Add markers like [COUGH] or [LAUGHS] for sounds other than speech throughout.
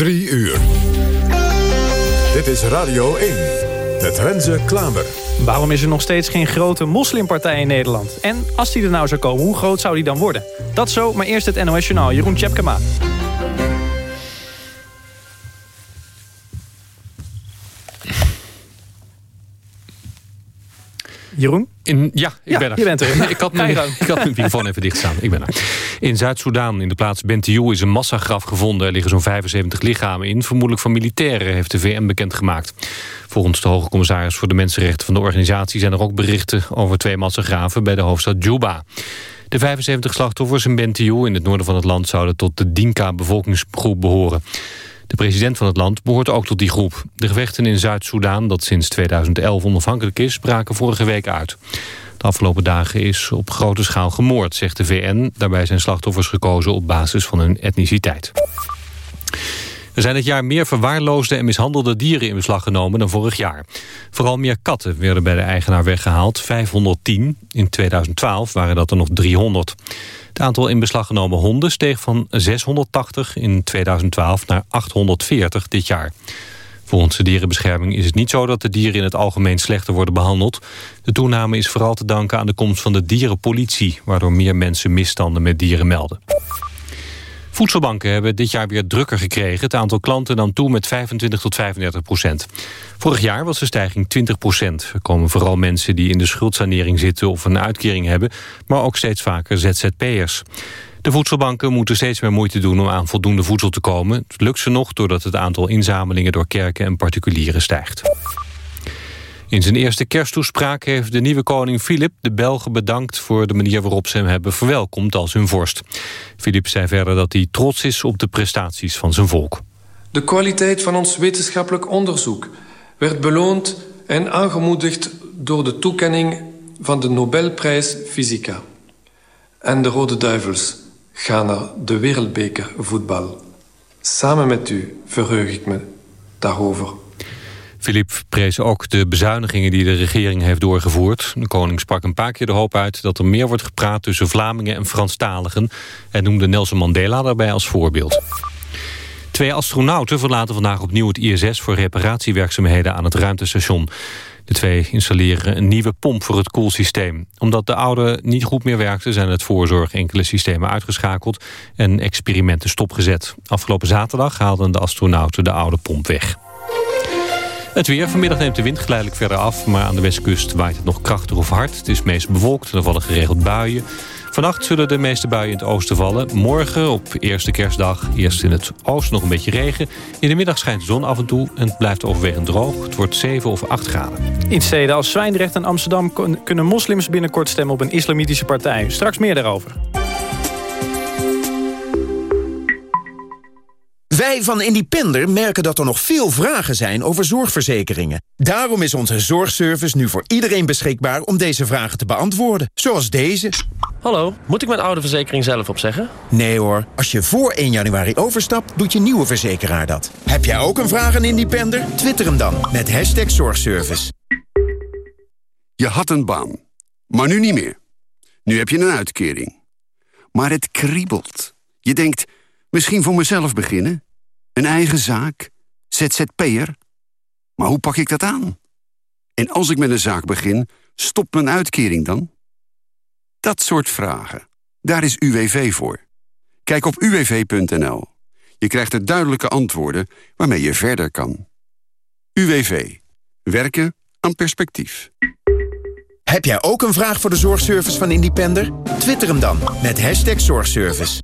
3 uur. Dit is Radio 1 met Renze Klamer. Waarom is er nog steeds geen grote moslimpartij in Nederland? En als die er nou zou komen, hoe groot zou die dan worden? Dat zo, maar eerst het NOS Journaal. Jeroen Tjepkema. Jeroen? In, ja, ik Ja, ben er. je bent er. [LAUGHS] ik, had mijn, ik had mijn microfoon even dicht staan. Ik ben er. In Zuid-Soedan, in de plaats Bentiu, is een massagraf gevonden. Er liggen zo'n 75 lichamen in. Vermoedelijk van militairen, heeft de VN bekendgemaakt. Volgens de hoge commissaris voor de mensenrechten van de organisatie... zijn er ook berichten over twee massagraven bij de hoofdstad Juba. De 75 slachtoffers in Bentiu, in het noorden van het land... zouden tot de Dinka-bevolkingsgroep behoren. De president van het land behoort ook tot die groep. De gevechten in Zuid-Soedan, dat sinds 2011 onafhankelijk is... braken vorige week uit. De afgelopen dagen is op grote schaal gemoord, zegt de VN. Daarbij zijn slachtoffers gekozen op basis van hun etniciteit. Er zijn dit jaar meer verwaarloosde en mishandelde dieren in beslag genomen dan vorig jaar. Vooral meer katten werden bij de eigenaar weggehaald, 510. In 2012 waren dat er nog 300. Het aantal in beslag genomen honden steeg van 680 in 2012 naar 840 dit jaar. Volgens de dierenbescherming is het niet zo dat de dieren in het algemeen slechter worden behandeld. De toename is vooral te danken aan de komst van de dierenpolitie... waardoor meer mensen misstanden met dieren melden. Voedselbanken hebben dit jaar weer drukker gekregen. Het aantal klanten nam toe met 25 tot 35 procent. Vorig jaar was de stijging 20 procent. Er komen vooral mensen die in de schuldsanering zitten of een uitkering hebben... maar ook steeds vaker ZZP'ers. De voedselbanken moeten steeds meer moeite doen om aan voldoende voedsel te komen. Het lukt ze nog doordat het aantal inzamelingen door kerken en particulieren stijgt. In zijn eerste kersttoespraak heeft de nieuwe koning Filip de Belgen bedankt voor de manier waarop ze hem hebben verwelkomd als hun vorst. Filip zei verder dat hij trots is op de prestaties van zijn volk. De kwaliteit van ons wetenschappelijk onderzoek werd beloond en aangemoedigd door de toekenning van de Nobelprijs Fysica. En de Rode Duivels gaan naar de wereldbeker voetbal. Samen met u verheug ik me daarover. Filip prees ook de bezuinigingen die de regering heeft doorgevoerd. De koning sprak een paar keer de hoop uit dat er meer wordt gepraat tussen Vlamingen en Franstaligen... en noemde Nelson Mandela daarbij als voorbeeld. Twee astronauten verlaten vandaag opnieuw het ISS... voor reparatiewerkzaamheden aan het ruimtestation. De twee installeren een nieuwe pomp voor het koelsysteem. Omdat de oude niet goed meer werkte... zijn het voorzorg enkele systemen uitgeschakeld... en experimenten stopgezet. Afgelopen zaterdag haalden de astronauten de oude pomp weg. Het weer. Vanmiddag neemt de wind geleidelijk verder af... maar aan de westkust waait het nog krachtig of hard. Het is meest bewolkt en er vallen geregeld buien. Vannacht zullen de meeste buien in het oosten vallen. Morgen, op eerste kerstdag, eerst in het oosten nog een beetje regen. In de middag schijnt de zon af en toe en het blijft overwegend droog. Het wordt 7 of 8 graden. In steden als Zwijndrecht en Amsterdam kun- kunnen moslims binnenkort stemmen op een islamitische partij. Straks meer daarover. Wij van Independer merken dat er nog veel vragen zijn over zorgverzekeringen. Daarom is onze zorgservice nu voor iedereen beschikbaar om deze vragen te beantwoorden. Zoals deze. Hallo, moet ik mijn oude verzekering zelf opzeggen? Nee hoor, als je voor 1 januari overstapt, doet je nieuwe verzekeraar dat. Heb jij ook een vraag aan Independer? Twitter hem dan met hashtag zorgservice. Je had een baan, maar nu niet meer. Nu heb je een uitkering. Maar het kriebelt. Je denkt, misschien voor mezelf beginnen? Een eigen zaak? ZZP'er? Maar hoe pak ik dat aan? En als ik met een zaak begin, stopt mijn uitkering dan? Dat soort vragen. Daar is UWV voor. Kijk op uwv.nl. Je krijgt er duidelijke antwoorden waarmee je verder kan. UWV. Werken aan perspectief. Heb jij ook een vraag voor de zorgservice van Independer? Twitter hem dan met hashtag zorgservice.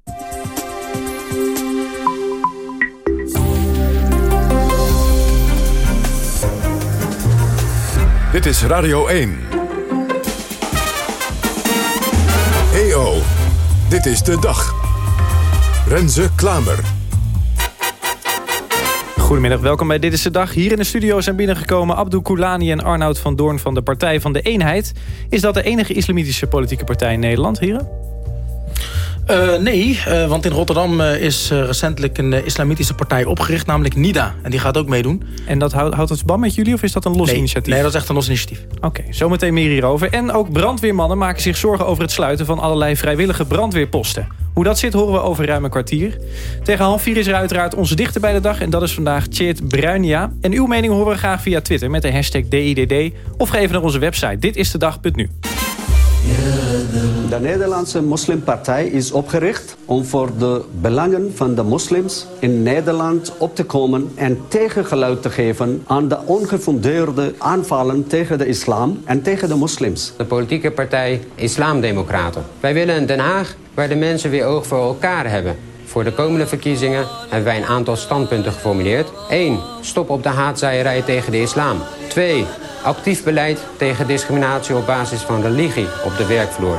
Dit is Radio 1. EO, dit is de dag. Renze Klamer. Goedemiddag, welkom bij Dit is de Dag. Hier in de studio zijn binnengekomen Abdou Koulani en Arnoud van Doorn van de Partij van de Eenheid. Is dat de enige islamitische politieke partij in Nederland, heren? Uh, nee, uh, want in Rotterdam uh, is recentelijk een islamitische partij opgericht, namelijk NIDA. En die gaat ook meedoen. En dat houdt, houdt het verband met jullie of is dat een los nee, initiatief? Nee, dat is echt een los initiatief. Oké, okay, zometeen meer hierover. En ook brandweermannen maken zich zorgen over het sluiten van allerlei vrijwillige brandweerposten. Hoe dat zit horen we over ruim een kwartier. Tegen half vier is er uiteraard onze dichter bij de dag. En dat is vandaag Tjeerd Bruinia. En uw mening horen we graag via Twitter met de hashtag DIDD. Of ga even naar onze website Dit is de Nederlandse Moslimpartij is opgericht om voor de belangen van de moslims in Nederland op te komen en tegengeluid te geven aan de ongefundeerde aanvallen tegen de islam en tegen de moslims. De politieke partij Islamdemocraten. Wij willen een Den Haag waar de mensen weer oog voor elkaar hebben. Voor de komende verkiezingen hebben wij een aantal standpunten geformuleerd. 1. Stop op de haatzaaierij tegen de islam. 2. Actief beleid tegen discriminatie op basis van religie op de werkvloer.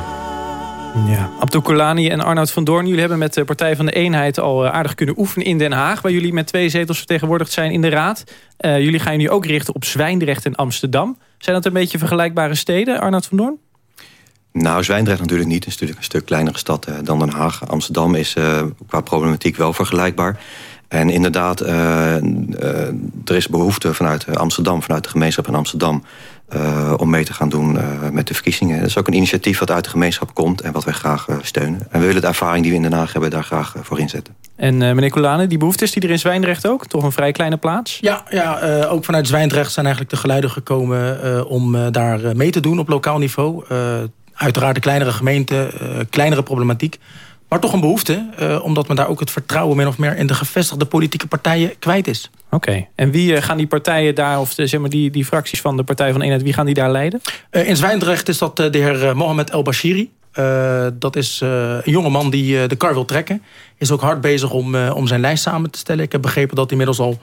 Ja, Abdou en Arnoud van Doorn... jullie hebben met de Partij van de Eenheid al eh, aardig kunnen oefenen in Den Haag... waar jullie met twee zetels vertegenwoordigd zijn in de Raad. Uh, jullie gaan nu ook richten op Zwijndrecht en Amsterdam. Zijn dat een beetje vergelijkbare steden, Arnoud van Doorn? Nou, Zwijndrecht natuurlijk niet. Het is natuurlijk een stuk kleinere stad uh, dan Den Haag. Amsterdam is qua problematiek wel vergelijkbaar. En inderdaad, uh, uh, er is behoefte vanuit Amsterdam, vanuit de gemeenschap in Amsterdam... Uh, om mee te gaan doen met de verkiezingen. Dat is ook een initiatief wat uit de gemeenschap komt en wat wij graag steunen. En we willen de ervaring die we in Den Haag hebben daar graag voor inzetten. En meneer Colane, die behoefte is die er in Zwijndrecht ook? Toch een vrij kleine plaats? Ja, ja ook vanuit Zwijndrecht zijn eigenlijk de geluiden gekomen om daar mee te doen op lokaal niveau. uiteraard de kleinere gemeente, kleinere problematiek. Maar toch een behoefte, uh, omdat men daar ook het vertrouwen... min of meer in de gevestigde politieke partijen kwijt is. Oké, okay. en wie uh, gaan die partijen daar... of de, zeg maar die, die fracties van de Partij van Eenheid... wie gaan die daar leiden? Uh, in Zwijndrecht is dat de heer Mohamed El Bashiri. dat is een jonge man die de kar wil trekken. Is ook hard bezig om, om zijn lijst samen te stellen. Ik heb begrepen dat hij inmiddels al...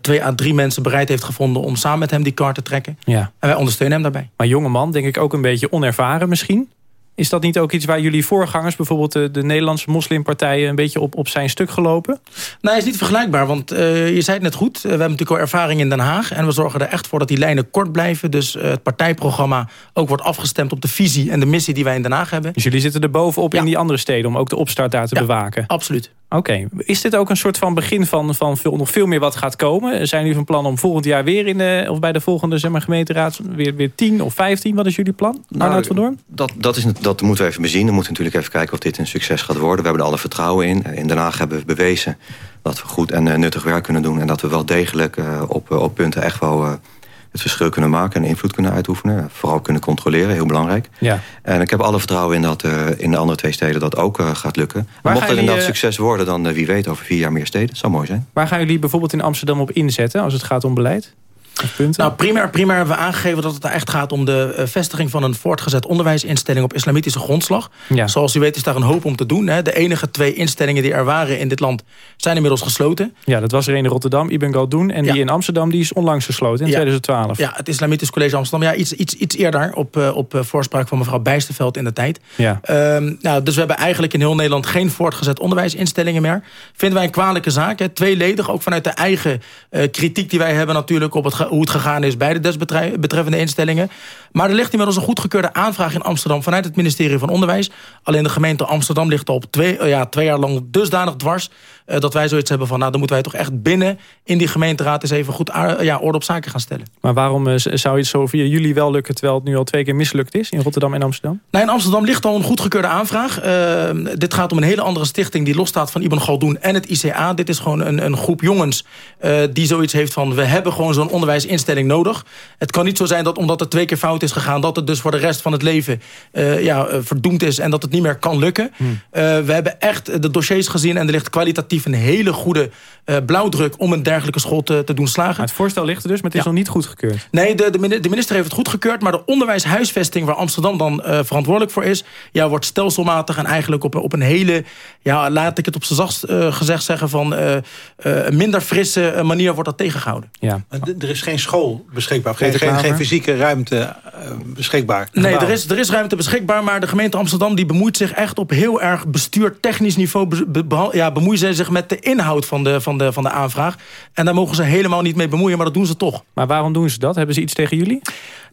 twee à drie mensen bereid heeft gevonden... om samen met hem die kar te trekken. Ja. En wij ondersteunen hem daarbij. Maar jonge man, denk ik ook een beetje onervaren misschien? Is dat niet ook iets waar jullie voorgangers... bijvoorbeeld de, de Nederlandse moslimpartijen... een beetje op, op zijn stuk gelopen? Het is niet vergelijkbaar, want uh, je zei het net goed. Uh, we hebben natuurlijk al ervaring in Den Haag... en we zorgen er echt voor dat die lijnen kort blijven. Dus uh, het partijprogramma ook wordt afgestemd op de visie... en de missie die wij in Den Haag hebben. Dus jullie zitten er bovenop ja. in die andere steden... om ook de opstart daar te ja, bewaken? absoluut. Oké, okay. is dit ook een soort van begin van, van veel, nog veel meer wat gaat komen? Zijn jullie van plan om volgend jaar weer in de, of bij de volgende zeg maar, gemeenteraad weer, weer 10 of 15? Wat is jullie plan? Nou, van Doorn? Dat, dat, is, dat moeten we even bezien. We moeten natuurlijk even kijken of dit een succes gaat worden. We hebben er alle vertrouwen in. In Den Haag hebben we bewezen dat we goed en uh, nuttig werk kunnen doen. En dat we wel degelijk uh, op, op punten echt wel... Het verschil kunnen maken en invloed kunnen uitoefenen. Vooral kunnen controleren, heel belangrijk. Ja. En ik heb alle vertrouwen in dat uh, in de andere twee steden dat ook uh, gaat lukken. Waar Mocht jullie, inderdaad uh, succes worden, dan wie weet over vier jaar meer steden. Dat zou mooi zijn. Waar gaan jullie bijvoorbeeld in Amsterdam op inzetten als het gaat om beleid? Nou, primair, primair hebben we aangegeven dat het er echt gaat om de uh, vestiging van een voortgezet onderwijsinstelling op islamitische grondslag. Ja. Zoals u weet is daar een hoop om te doen. Hè. De enige twee instellingen die er waren in dit land zijn inmiddels gesloten. Ja, dat was er een in Rotterdam, Ibn Galdoen. En Ja. die in Amsterdam die is onlangs gesloten in Ja. 2012. Ja, het Islamitisch College Amsterdam. Ja, iets, iets, iets eerder op, uh, op uh, voorspraak van mevrouw Bijsterveld in de tijd. Ja. Ehm, nou, dus we hebben eigenlijk in heel Nederland geen voortgezet onderwijsinstellingen meer. Vinden wij een kwalijke zaak. Hè. Tweeledig, ook vanuit de eigen eh, kritiek die wij hebben natuurlijk... op het, hoe het gegaan is bij de desbetreffende instellingen. Maar er ligt inmiddels een goedgekeurde aanvraag in Amsterdam... vanuit het ministerie van Onderwijs. Alleen de gemeente Amsterdam ligt al op twee, eh, ja, twee jaar lang dusdanig dwars... eh, dat wij zoiets hebben van... nou, dan moeten wij toch echt binnen in die gemeenteraad... eens even goed ja, orde op zaken gaan stellen. Maar waarom eh, zou het zo via jullie wel lukken... terwijl het nu al twee keer mislukt is in Rotterdam en Amsterdam? Nou, in Amsterdam ligt al een goedgekeurde aanvraag. Uh, dit gaat om een hele andere stichting die losstaat van Ibn Galdoen en het ICA. Dit is gewoon een, een groep jongens die zoiets heeft van... we hebben gewoon zo'n onderwijsinstelling nodig. Het kan niet zo zijn dat omdat het twee keer fout is gegaan... dat het dus voor de rest van het leven ja, verdoemd is en dat het niet meer kan lukken. Hmm. we hebben echt de dossiers gezien en er ligt kwalitatief een hele goede blauwdruk... om een dergelijke school te, te doen slagen. Maar het voorstel ligt er dus, maar het is Ja. nog niet goedgekeurd. Nee, de, de mini- de minister heeft het goedgekeurd... maar de onderwijshuisvesting waar Amsterdam dan eh, verantwoordelijk voor is... Ja, wordt stelselmatig en eigenlijk op, een- op een hele... ja, laat ik het op zijn zachtst eh, gezegd zeggen... van eh, eh, een minder frisse eh, manier wordt dat tegengehouden. Ja. Er is geen school beschikbaar. Geen, geen, geen, fysieke ruimte uh, beschikbaar. Nee, er is, er is ruimte beschikbaar. Maar de gemeente Amsterdam die bemoeit zich echt op heel erg bestuur technisch niveau. Be, ja, bemoeien ze zich met de inhoud van de, van, de, van de aanvraag. En daar mogen ze helemaal niet mee bemoeien. Maar dat doen ze toch. Maar waarom doen ze dat? Hebben ze iets tegen jullie?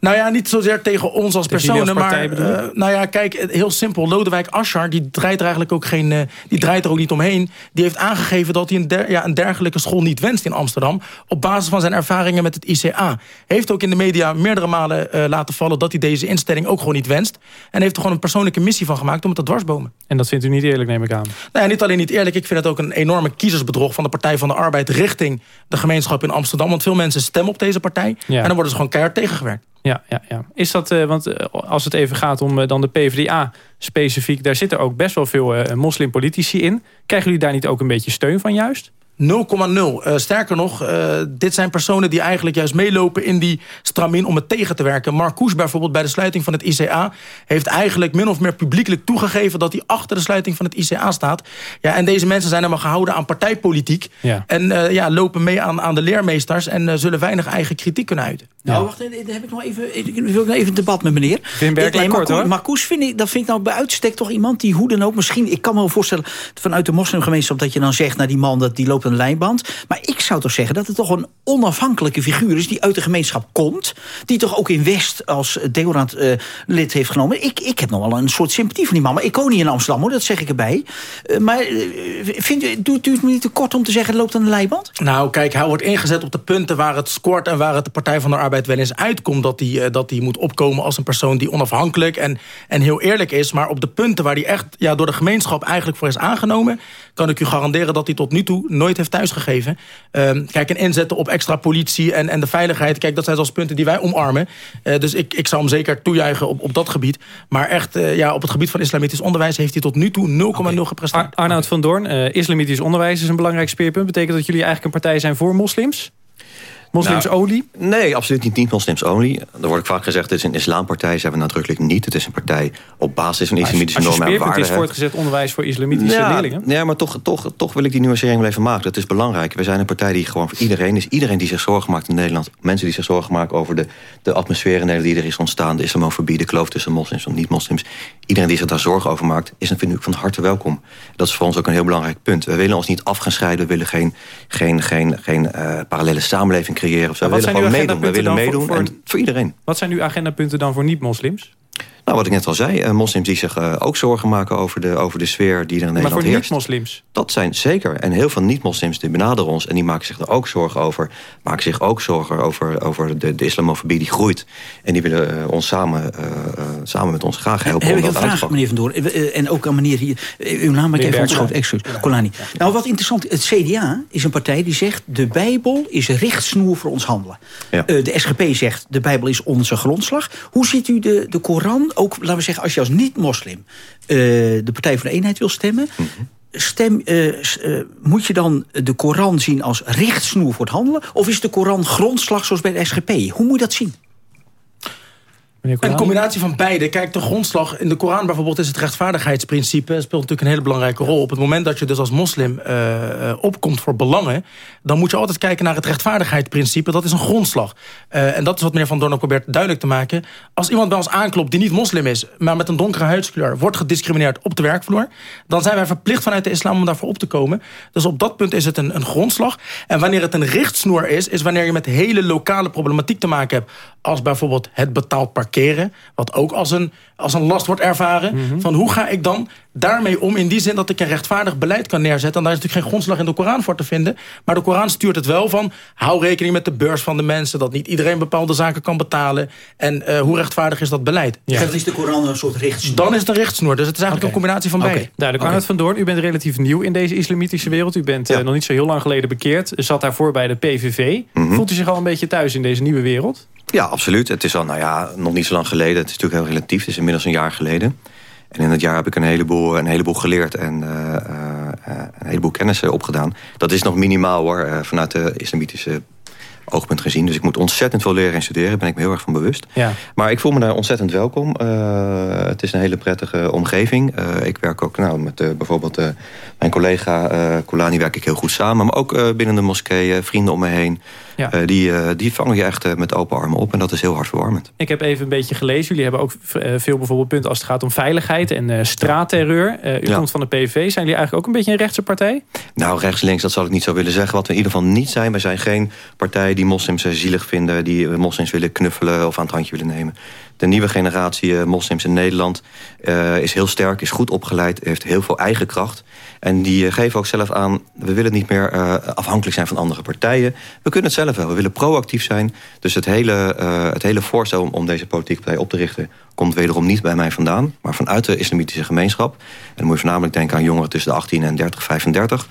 Nou ja, niet zozeer tegen ons als personen. maar uh, nou ja, kijk, heel simpel. Lodewijk Asscher, die draait er eigenlijk ook geen. Uh, die draait er ook niet omheen. Die heeft aangegeven dat hij een, der, ja, een dergelijke school niet wenst in Amsterdam. Op basis van zijn ervaringen met het ICA. Heeft ook in de media meerdere malen uh, laten vallen dat hij deze instelling ook gewoon niet wenst. En heeft er gewoon een persoonlijke missie van gemaakt om het te dwarsbomen. En dat vindt u niet eerlijk, neem ik aan? Nou ja, niet alleen niet eerlijk. Ik vind het ook een enorme kiezersbedrog van de Partij van de Arbeid richting de gemeenschap in Amsterdam. Want veel mensen stemmen op deze partij. Ja. En dan worden ze gewoon keihard tegengewerkt. Ja, ja, ja. Is dat, uh, want uh, als het even gaat om uh, dan de PvdA specifiek... daar zitten ook best wel veel moslimpolitici in. Krijgen jullie daar niet ook een beetje steun van juist? 0,0. Uh, sterker nog, uh, dit zijn personen die eigenlijk juist meelopen in die stramin om het tegen te werken. Marcouch bijvoorbeeld bij de sluiting van het ICA... heeft eigenlijk min of meer publiekelijk toegegeven... dat hij achter de sluiting van het ICA staat. Ja, en deze mensen zijn helemaal gehouden aan partijpolitiek. Ja. En uh, ja, lopen mee aan, aan de leermeesters... en zullen weinig eigen kritiek kunnen uiten. Nou, ja. wacht, daar heb ik nog even, ik wil nog even een debat met meneer. Nee, Marcouch, Marcouch vind ik, dat vind ik nou bij uitstek toch iemand die hoe dan ook... misschien, ik kan me wel voorstellen vanuit de moslimgemeenschap... dat je dan zegt, naar nou, die man dat die loopt een lijnband. Maar ik zou toch zeggen dat het toch een onafhankelijke figuur is... die uit de gemeenschap komt. Die toch ook in West als deodorant uh, lid heeft genomen. Ik, ik heb nog wel een soort sympathie van die man. Maar ik woon niet in Amsterdam, hoor, dat zeg ik erbij. Uh, maar uh, vindt u, doet u het me niet te kort om te zeggen... loopt aan de lijnband? Nou, kijk, hij wordt ingezet op de punten waar het scoort... en waar het de Partij van de Arbeid wel eens uitkomt... dat hij dat die moet opkomen als een persoon die onafhankelijk en, en heel eerlijk is. Maar op de punten waar hij echt ja, door de gemeenschap eigenlijk voor is aangenomen... kan ik u garanderen dat hij tot nu toe nooit heeft thuisgegeven. Um, kijk, en inzetten op extra politie en, en de veiligheid... kijk, dat zijn zelfs punten die wij omarmen. Uh, dus ik, ik zou hem zeker toejuichen op, op dat gebied. Maar echt, uh, ja, op het gebied van islamitisch onderwijs... heeft hij tot nu toe 0,0 okay. gepresteerd. Ar Arnoud van Doorn, uh, islamitisch onderwijs is een belangrijk speerpunt. Betekent dat jullie eigenlijk een partij zijn voor moslims? Moslims nou, only? Nee, absoluut niet, niet moslims only. Er wordt vaak gezegd, het is een islampartij. Zijn we nadrukkelijk niet. Het is een partij op basis van islamitische normen en waarden. Als je is voortgezet onderwijs voor islamitische ja, leerlingen? Ja, maar toch, toch, toch wil ik die nuancering wel even maken. Dat is belangrijk. We zijn een partij die gewoon voor iedereen is. Iedereen die zich zorgen maakt in Nederland. Mensen die zich zorgen maken over de, de atmosfeer in Nederland die er is ontstaan. De islamofobie, de kloof tussen moslims en niet-moslims. Iedereen die zich daar zorgen over maakt, is natuurlijk van harte welkom. Dat is voor ons ook een heel belangrijk punt. We willen ons niet af gaan scheiden. We willen geen, geen, geen, geen uh, parallele samenleving creëren. Of zo. We willen meedoen. We willen meedoen voor, voor, en voor iedereen. Wat zijn uw agendapunten dan voor niet-moslims? Nou, wat ik net al zei, uh, moslims die zich uh, ook zorgen maken over de, over de sfeer die er in Nederland heerst. Maar voor niet-moslims? Dat zijn zeker. En heel veel niet-moslims die benaderen ons en die maken zich er ook zorgen over. Maken zich ook zorgen over, over de, de islamofobie die groeit. En die willen uh, ons samen, samen met ons graag helpen. Heb ik een vraag, meneer Van Doorn. En ook aan meneer hier. Uw naam ik even ontschoten. Excuus. Colani. Nou, wat interessant. Het CDA is een partij die zegt... de Bijbel is richtsnoer voor ons handelen. Ja. de SGP zegt de Bijbel is onze grondslag. Hoe ziet u de, de Koran ook, laten we zeggen, als je als niet-moslim uh, de Partij voor de Eenheid wil stemmen... Mm -hmm. Stem, uh, uh, moet je dan de Koran zien als richtsnoer voor het handelen? Of is de Koran grondslag zoals bij de SGP? Hoe moet je dat zien? Een combinatie van beide. Kijk, de grondslag in de Koran bijvoorbeeld is het rechtvaardigheidsprincipe. Dat speelt natuurlijk een hele belangrijke rol. Op het moment dat je dus als moslim uh, opkomt voor belangen... dan moet je altijd kijken naar het rechtvaardigheidsprincipe. Dat is een grondslag. Uh, en dat is wat meneer Van Doorn ook probeert duidelijk te maken. Als iemand bij ons aanklopt die niet moslim is... maar met een donkere huidskleur wordt gediscrimineerd op de werkvloer... dan zijn wij verplicht vanuit de islam om daarvoor op te komen. Dus op dat punt is het een, een grondslag. En wanneer het een richtsnoer is... is wanneer je met hele lokale problematiek te maken hebt... als bijvoorbeeld het betaald parkeren. Wat ook als een, als een last wordt ervaren. Mm -hmm. Van hoe ga ik dan daarmee om? In die zin dat ik een rechtvaardig beleid kan neerzetten. En daar is natuurlijk geen grondslag in de Koran voor te vinden. Maar de Koran stuurt het wel van... hou rekening met de beurs van de mensen. Dat niet iedereen bepaalde zaken kan betalen. En uh, hoe rechtvaardig is dat beleid? Ja. Dan is de Koran een soort richtsnoer. Dan is het een richtsnoer. Dus het is eigenlijk okay. een combinatie van beide. Okay. Duidelijk. Okay. Van Doorn, u bent relatief nieuw in deze islamitische wereld. U bent ja. uh, nog niet zo heel lang geleden bekeerd. U zat daarvoor bij de PVV. Mm -hmm. Voelt u zich al een beetje thuis in deze nieuwe wereld? Ja, absoluut. Het is al, nou ja, nog niet zo lang geleden. Het is natuurlijk heel relatief. Het is inmiddels een jaar geleden. En in het jaar heb ik een heleboel, een heleboel geleerd en uh, uh, een heleboel kennis opgedaan. Dat is nog minimaal hoor, uh, vanuit de islamitische oogpunt gezien. Dus ik moet ontzettend veel leren en studeren. Daar ben ik me heel erg van bewust. Ja. Maar ik voel me daar ontzettend welkom. Het is een hele prettige omgeving. Ik werk ook nou, met bijvoorbeeld mijn collega Kolani werk ik heel goed samen. Maar ook binnen de moskee, vrienden om me heen. Ja. die, die vangen je echt met open armen op. En dat is heel hartverwarmend. Ik heb even een beetje gelezen. Jullie hebben ook veel bijvoorbeeld punten als het gaat om veiligheid en straatterreur. u ja. komt van de PVV. Zijn jullie eigenlijk ook een beetje een rechtse partij? Nou, rechts-links, dat zal ik niet zo willen zeggen. Wat we in ieder geval niet zijn. We zijn geen partij die moslims zielig vinden... die moslims willen knuffelen of aan het handje willen nemen. De nieuwe generatie eh, moslims in Nederland uh, is heel sterk, is goed opgeleid... heeft heel veel eigen kracht. En die uh, geven ook zelf aan... we willen niet meer afhankelijk zijn van andere partijen. We kunnen het zelf wel, we willen proactief zijn. Dus het hele, het hele voorstel om, om deze politieke partij op te richten... komt wederom niet bij mij vandaan, maar vanuit de islamitische gemeenschap. En dan moet je voornamelijk denken aan jongeren tussen de 18 en 30, 35...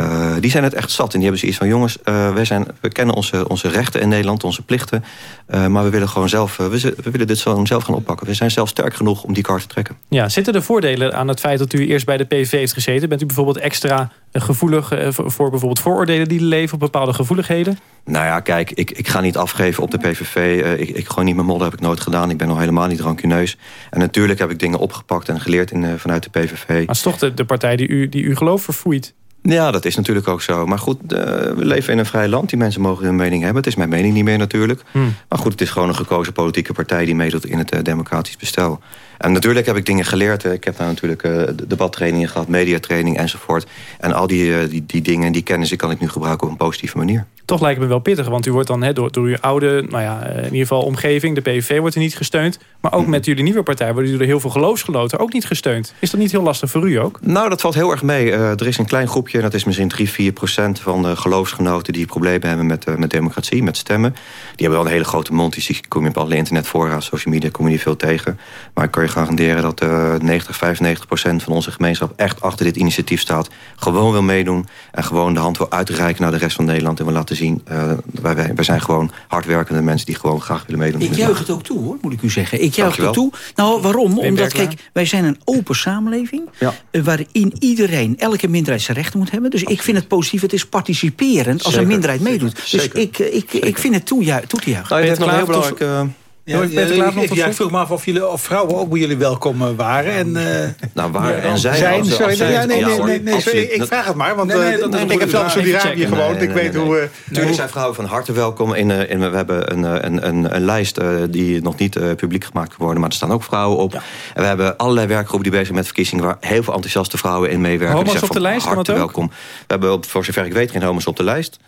Uh, die zijn het echt zat. En die hebben zoiets van... jongens, uh, wij zijn, we kennen onze, onze rechten in Nederland, onze plichten. Uh, maar we willen gewoon zelf... we, we, willen dit zo zelf gaan oppakken. We zijn zelf sterk genoeg om die kaart te trekken. Ja, zitten er voordelen aan het feit dat u eerst bij de PVV heeft gezeten? Bent u bijvoorbeeld extra gevoelig voor bijvoorbeeld vooroordelen die leven... op bepaalde gevoeligheden? Nou ja, kijk, ik, ik ga niet afgeven op de PVV. ik, ik gooi niet mijn modder, heb ik nooit gedaan. Ik ben nog helemaal niet rancuneus. En natuurlijk heb ik dingen opgepakt en geleerd in, vanuit de PVV. Maar het is toch de, de partij die u, die u geloof verfoeit? Ja, dat is natuurlijk ook zo. Maar goed, uh, we leven in een vrij land. Die mensen mogen hun mening hebben. Het is mijn mening niet meer natuurlijk. Hmm. Maar goed, het is gewoon een gekozen politieke partij... die meedoet in het uh, democratisch bestel. En natuurlijk heb ik dingen geleerd. Ik heb daar natuurlijk uh, debattrainingen gehad, mediatraining enzovoort. En al die, die, die dingen, die kennis, die kan ik nu gebruiken op een positieve manier. Toch lijkt het me wel pittig, want u wordt dan he, door, door uw oude, nou ja, in ieder geval omgeving, de PVV wordt er niet gesteund. Maar ook met jullie nieuwe partij worden jullie heel veel geloofsgenoten ook niet gesteund. Is dat niet heel lastig voor u ook? Nou, dat valt heel erg mee. er is een klein groepje, en dat is misschien 3, 4 procent van de geloofsgenoten die problemen hebben met, met democratie, met stemmen. Die hebben wel een hele grote mond, die kom je op alle internetfora, social media, kom je niet veel tegen. Maar ik kan je garanderen dat uh, 90, 95 procent van onze gemeenschap echt achter dit initiatief staat. Gewoon wil meedoen en gewoon de hand wil uitreiken naar de rest van Nederland. En wil laten zien, uh, wij, wij zijn gewoon hardwerkende mensen die gewoon graag willen meedoen. Ik juich het ook toe hoor, moet ik u zeggen. Ik juich het toe. Nou, waarom? Omdat, kijk, wij zijn een open samenleving. Ja. Waarin iedereen elke minderheid zijn rechten moet hebben. Dus ik vind het positief, het is participerend als een minderheid meedoet. Dus ik, ik, ik vind het toe, toe te juichen. Nou, je hebt nog een heel belangrijk... Ja, ja, ik, vroeg me af of, jullie, of vrouwen ook bij jullie welkom uh, waren. En, uh, nou, waren en zijn. zijn sorry, ja, nee, nee, nee, nee, sorry, ik vraag het maar, want nee, nee, dat, uh, ik heb zelf in Saudi-Arabië gewoond. ik weet hoe... Natuurlijk zijn vrouwen van harte welkom. In, in, we hebben een, een, een, een lijst die nog niet publiek gemaakt kan worden. Maar er staan ook vrouwen op. En we hebben allerlei werkgroepen die bezig zijn met verkiezingen... waar heel veel enthousiaste vrouwen in meewerken. Homo's op de lijst? Welkom. We hebben, voor zover ik weet, geen homo's op de lijst.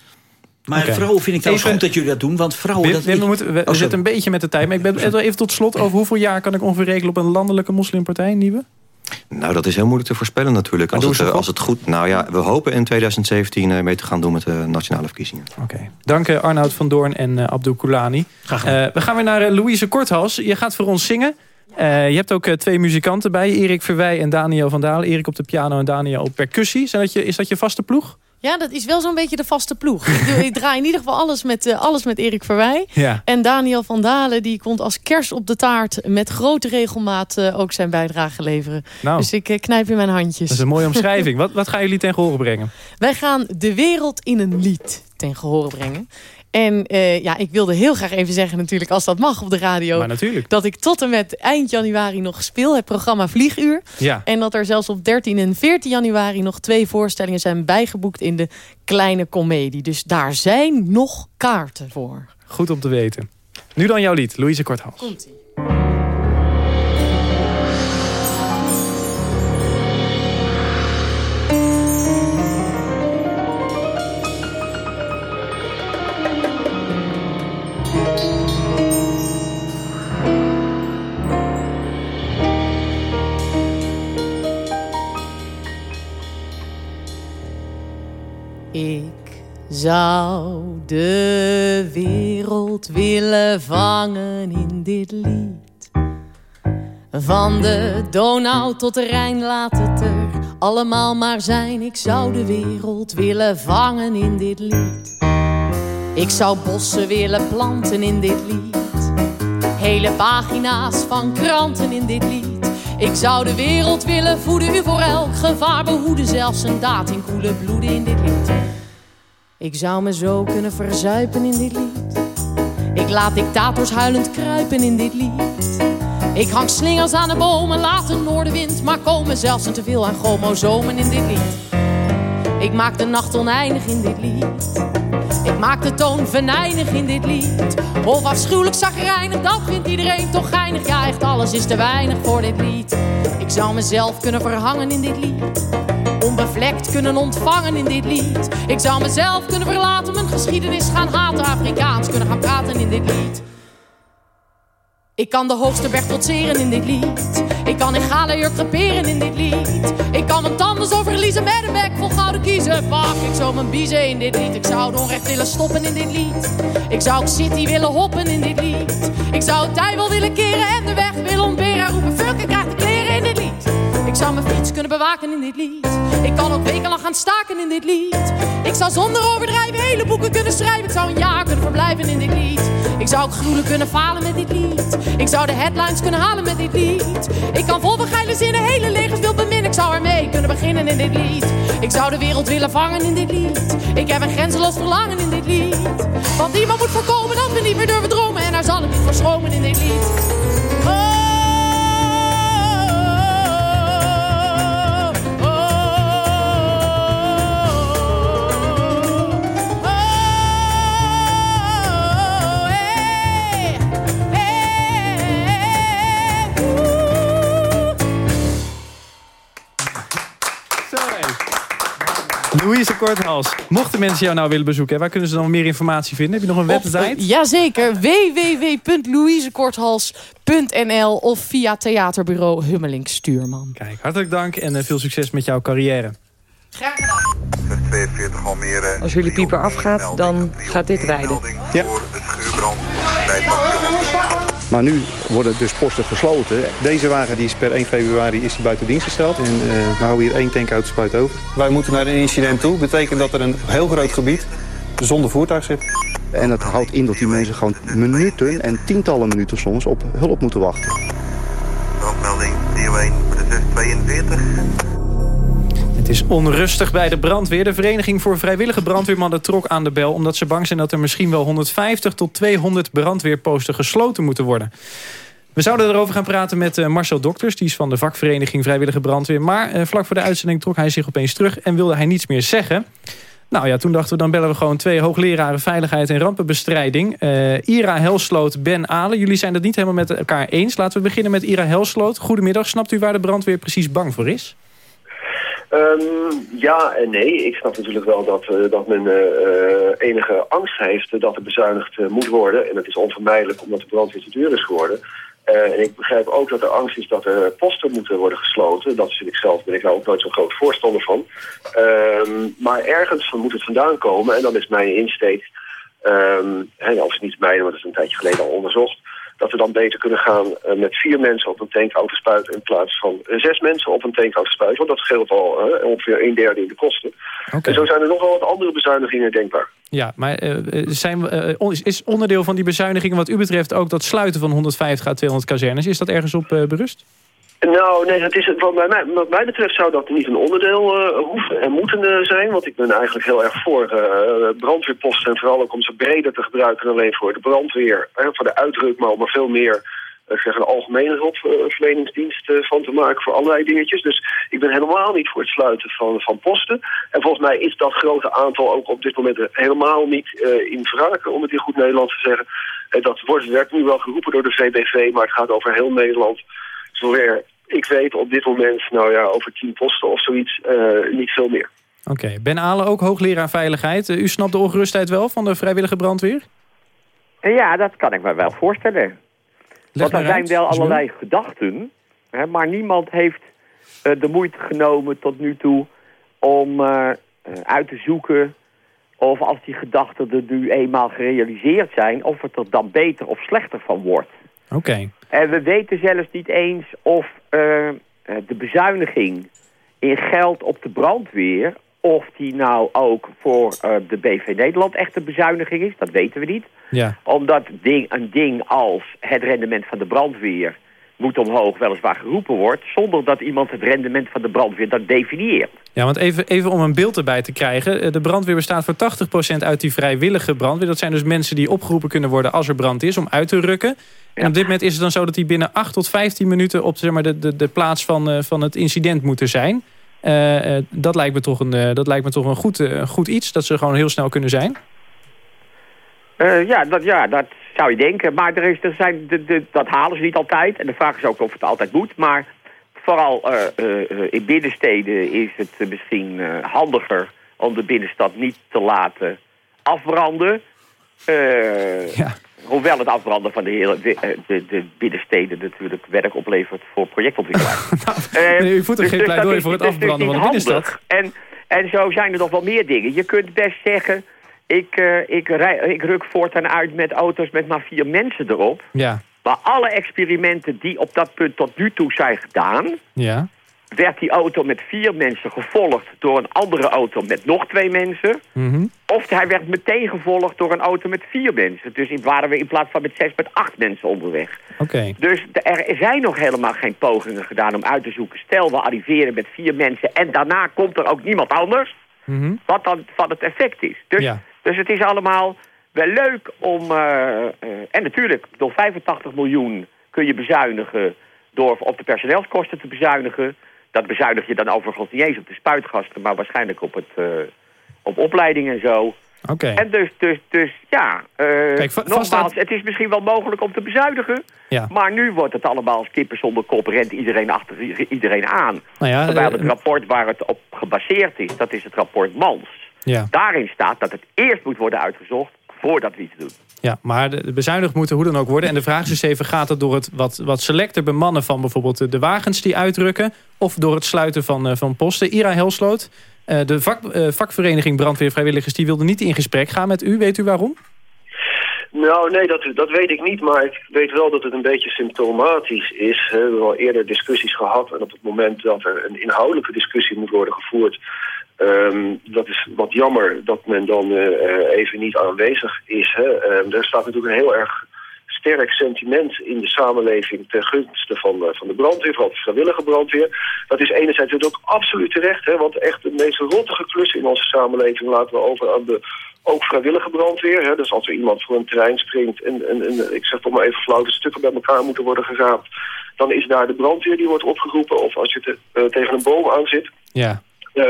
Maar okay. vrouwen vind ik wel goed dat jullie dat doen. Want vrouwen... Wim, dat Wim, we, moeten, we, oh, zitten een beetje met de tijd. Maar ik ben even tot slot over hoeveel jaar kan ik ongeveer rekenen... op een landelijke moslimpartij, nieuwe? Nou, dat is heel moeilijk te voorspellen natuurlijk. Als het, als het goed... Nou ja, we hopen in 2017 mee te gaan doen met de nationale verkiezingen. Oké. Okay. Dank Arnoud van Doorn en uh, Abdul Koulani. Uh, we gaan weer naar uh, Louise Korthals. Je gaat voor ons zingen. je hebt ook twee muzikanten bij Erik Verwij en Daniel van Dalen. Erik op de piano en Daniel op percussie. Zijn dat je, is dat je vaste ploeg? Ja, dat is wel zo'n beetje de vaste ploeg. ik, draai in ieder geval alles met, uh, alles met Erik Verwij. Ja. En Daniel van Dalen die komt als kers op de taart... met grote regelmaat uh, ook zijn bijdrage leveren. Nou, dus ik uh, knijp in mijn handjes. Dat is een mooie omschrijving. wat, wat gaan jullie ten gehore brengen? Wij gaan de wereld in een lied ten gehore brengen. En uh, ja, ik wilde heel graag even zeggen natuurlijk, als dat mag op de radio... Maar natuurlijk. dat ik tot en met eind januari nog speel, het programma Vlieguur. Ja. En dat er zelfs op 13 en 14 januari nog twee voorstellingen zijn bijgeboekt... in de kleine komedie. Dus daar zijn nog kaarten voor. Goed om te weten. Nu dan jouw lied, Louise Korthals. Komt-ie. Zou de wereld willen vangen in dit lied. Van de Donau tot de Rijn laat het er allemaal maar zijn. Ik zou de wereld willen vangen in dit lied. Ik zou bossen willen planten in dit lied. Hele pagina's van kranten in dit lied. Ik zou de wereld willen voeden, u voor elk gevaar behoeden. Zelfs een daad in koele bloeden in dit lied. Ik zou me zo kunnen verzuipen in dit lied. Ik laat dictators huilend kruipen in dit lied. Ik hang slingers aan de bomen, laat de noordenwind maar komen. Zelfs een teveel aan chromosomen in dit lied. Ik maak de nacht oneindig in dit lied. Ik maak de toon venijnig in dit lied. Of afschuwelijk zagrijnig, dat vindt iedereen toch geinig. Ja, echt alles is te weinig voor dit lied. Ik zou mezelf kunnen verhangen in dit lied. Onbevlekt kunnen ontvangen in dit lied. Ik zou mezelf kunnen verlaten, mijn geschiedenis gaan haten. Afrikaans kunnen gaan praten in dit lied. Ik kan de hoogste berg trotseren in dit lied. Ik kan in Galejurk creperen in dit lied. Ik kan mijn tanden zo verliezen met een bek vol gouden kiezen. Pak ik zo mijn biezen in dit lied. Ik zou het onrecht willen stoppen in dit lied. Ik zou City willen hoppen in dit lied. Ik zou het willen keren en de weg willen ontberen. Roepen fuck, ik krijg de kleren in dit lied. Ik zou mijn fiets kunnen bewaken in dit lied. Ik kan ook wekenlang gaan staken in dit lied. Ik zou zonder overdrijven hele boeken kunnen schrijven. Ik zou een jaar kunnen verblijven in dit lied. Ik zou ook gruwelijk kunnen falen met dit lied. Ik zou de headlines kunnen halen met dit lied. Ik kan vol geile zinnen hele legers wil beminnen. Ik zou ermee kunnen beginnen in dit lied. Ik zou de wereld willen vangen in dit lied. Ik heb een grenzeloos verlangen in dit lied. Want iemand moet voorkomen dat we niet meer durven dromen. En daar zal ik niet voor schromen in dit lied. Louise Korthals, mochten mensen jou nou willen bezoeken... waar kunnen ze dan meer informatie vinden? Heb je nog een website? Op, jazeker, www.louisekorthals.nl of via theaterbureau Hummeling Stuurman. Kijk, hartelijk dank en eh, veel succes met jouw carrière. Graag gedaan. 42 Almere. Als jullie pieper afgaat, dan gaat dit rijden. Ja. Maar nu worden dus posten gesloten. Deze wagen die is per 1 februari is die buiten dienst gesteld. En uh, we houden hier één tankoutospuit over. Wij moeten naar een incident toe. betekent dat er een heel groot gebied zonder voertuig zit. En dat houdt in dat die mensen gewoon minuten en tientallen minuten soms op hulp moeten wachten. Brandmelding DO1 voor de 642. Het is onrustig bij de brandweer. De Vereniging voor Vrijwillige Brandweermannen trok aan de bel... omdat ze bang zijn dat er misschien wel 150 tot 200 brandweerposten gesloten moeten worden. We zouden erover gaan praten met uh, Marcel Dokters. Die is van de vakvereniging Vrijwillige Brandweer. Maar uh, vlak voor de uitzending trok hij zich opeens terug... en wilde hij niets meer zeggen. Nou ja, toen dachten we, dan bellen we gewoon twee hoogleraren veiligheid en rampenbestrijding. Uh, Ira Helsloot, Ben Ale. Jullie zijn het niet helemaal met elkaar eens. Laten we beginnen met Ira Helsloot. Goedemiddag, snapt u waar de brandweer precies bang voor is? Um, ja en nee. Ik snap natuurlijk wel dat, uh, dat men uh, enige angst heeft dat er bezuinigd moet worden. En dat is onvermijdelijk omdat de brandweer te duur is geworden. en ik begrijp ook dat er angst is dat er posten moeten worden gesloten. Dat vind ik zelf, ben ik daar ook nooit zo'n groot voorstander van. Um, maar ergens moet het vandaan komen. En dan is mijn insteek, um, niet mij, want dat is een tijdje geleden al onderzocht dat we dan beter kunnen gaan uh, met vier mensen op een tankauto in plaats van uh, zes mensen op een tankauto Want dat scheelt al uh, ongeveer een derde in de kosten. Okay. En zo zijn er nog wel wat andere bezuinigingen denkbaar. Ja, maar zijn, is onderdeel van die bezuinigingen wat u betreft ook dat sluiten van 150 à 200 kazernes? Is dat ergens op berust? Nou, nee, dat is, wat, mij, wat mij betreft zou dat niet een onderdeel uh, hoeven en moeten uh, zijn. Want ik ben eigenlijk heel erg voor uh, brandweerposten. En vooral ook om ze breder te gebruiken alleen voor de brandweer. voor de uitdruk, maar om er veel meer zeg een algemene hulpverleningsdienst van te maken voor allerlei dingetjes. Dus ik ben helemaal niet voor het sluiten van, van posten. En volgens mij is dat grote aantal ook op dit moment helemaal niet in vraag, om het in goed Nederlands te zeggen. dat wordt, werd nu wel geroepen door de VBV, maar het gaat over heel Nederland zover ik weet op dit moment, nou ja, over tien posten of zoiets, uh, niet veel meer. Oké, Ben Alen ook hoogleraar veiligheid. u snapt de ongerustheid wel van de vrijwillige brandweer? Ja, dat kan ik me wel voorstellen. Want er zijn wel allerlei gedachten, hè, maar niemand heeft uh, de moeite genomen tot nu toe om uh, uit te zoeken of als die gedachten er nu eenmaal gerealiseerd zijn, of het er dan beter of slechter van wordt. Oké. En we weten zelfs niet eens of uh, de bezuiniging in geld op de brandweer... of die nou ook voor uh, de BV Nederland echt een bezuiniging is. Dat weten we niet. Ja. Omdat ding, een ding als het rendement van de brandweer moet omhoog weliswaar geroepen wordt... zonder dat iemand het rendement van de brandweer dat definieert. Ja, want even, even om een beeld erbij te krijgen. Eh, de brandweer bestaat voor 80% uit die vrijwillige brandweer. Dat zijn dus mensen die opgeroepen kunnen worden als er brand is... om uit te rukken. En op dit moment is het dan zo dat die binnen 8 tot 15 minuten... op zeg maar, de, de, de plaats van, uh, van het incident moeten zijn. Uh, uh, dat lijkt me toch een, dat lijkt me toch een goed, goed iets. Dat ze gewoon heel snel kunnen zijn. ja, dat, ja, dat zou je denken. Maar er is, er zijn, de, de, dat halen ze niet altijd. En de vraag is ook of het altijd moet. Maar vooral in binnensteden is het misschien handiger... om de binnenstad niet te laten afbranden... ja. Hoewel het afbranden van de, hele, de, de, de binnensteden natuurlijk werk oplevert voor projectontwikkelaars. [LAUGHS] nou, u voert er dus geen pleidooi voor het afbranden van de binnenstad. En, en zo zijn er nog wel meer dingen. Je kunt best zeggen, ik, uh, ik, rij, ik ruk voortaan uit met auto's met maar vier mensen erop. Ja. Maar alle experimenten die op dat punt tot nu toe zijn gedaan... Ja werd die auto met vier mensen gevolgd door een andere auto met nog twee mensen. Mm Of hij werd meteen gevolgd door een auto met vier mensen. Dus waren we in plaats van met zes met acht mensen onderweg. Oké. Dus er zijn nog helemaal geen pogingen gedaan om uit te zoeken. Stel we arriveren met vier mensen en daarna komt er ook niemand anders. Mm Wat dan van het effect is. Dus, ja. Dus het is allemaal wel leuk om... Uh, uh, en natuurlijk, door 85 miljoen kun je bezuinigen... door op de personeelskosten te bezuinigen... Dat bezuinig je dan overigens niet eens op de spuitgasten, maar waarschijnlijk op, het, uh, op opleiding en zo. Oké. En dus, dus, dus ja, uh, Kijk, nogmaals, het is misschien wel mogelijk om te bezuinigen. Ja. Maar nu wordt het allemaal als kippen zonder kop, rent iedereen achter iedereen aan. Nou ja, Terwijl het rapport waar het op gebaseerd is, dat is het rapport Mans. Ja. Daarin staat dat het eerst moet worden uitgezocht voordat we iets doen. Ja, maar de bezuinigd moeten hoe dan ook worden. En de vraag is dus even, gaat het door het wat, wat selecter bemannen van bijvoorbeeld de wagens die uitrukken... of door het sluiten van, uh, van posten? Ira Helsloot, uh, de vak, uh, vakvereniging Brandweervrijwilligers... die wilde niet in gesprek gaan met u. Weet u waarom? Nou, nee, dat, dat weet ik niet. Maar ik weet wel dat het een beetje symptomatisch is. We hebben al eerder discussies gehad. En op het moment dat er een inhoudelijke discussie moet worden gevoerd... Um, dat is wat jammer dat men dan uh, even niet aanwezig is. Hè. Um, er staat natuurlijk een heel erg sterk sentiment in de samenleving ten gunste van, uh, van de brandweer, vooral de vrijwillige brandweer. Dat is enerzijds ook absoluut terecht, hè, want echt de meest rottige klussen in onze samenleving laten we over aan de ook vrijwillige brandweer. Hè. Dus als er iemand voor een trein springt en, en, en ik zeg toch maar even flauw, de stukken bij elkaar moeten worden geraapt, dan is daar de brandweer die wordt opgeroepen. Of als je te, uh, tegen een boom aan zit. Ja. Uh,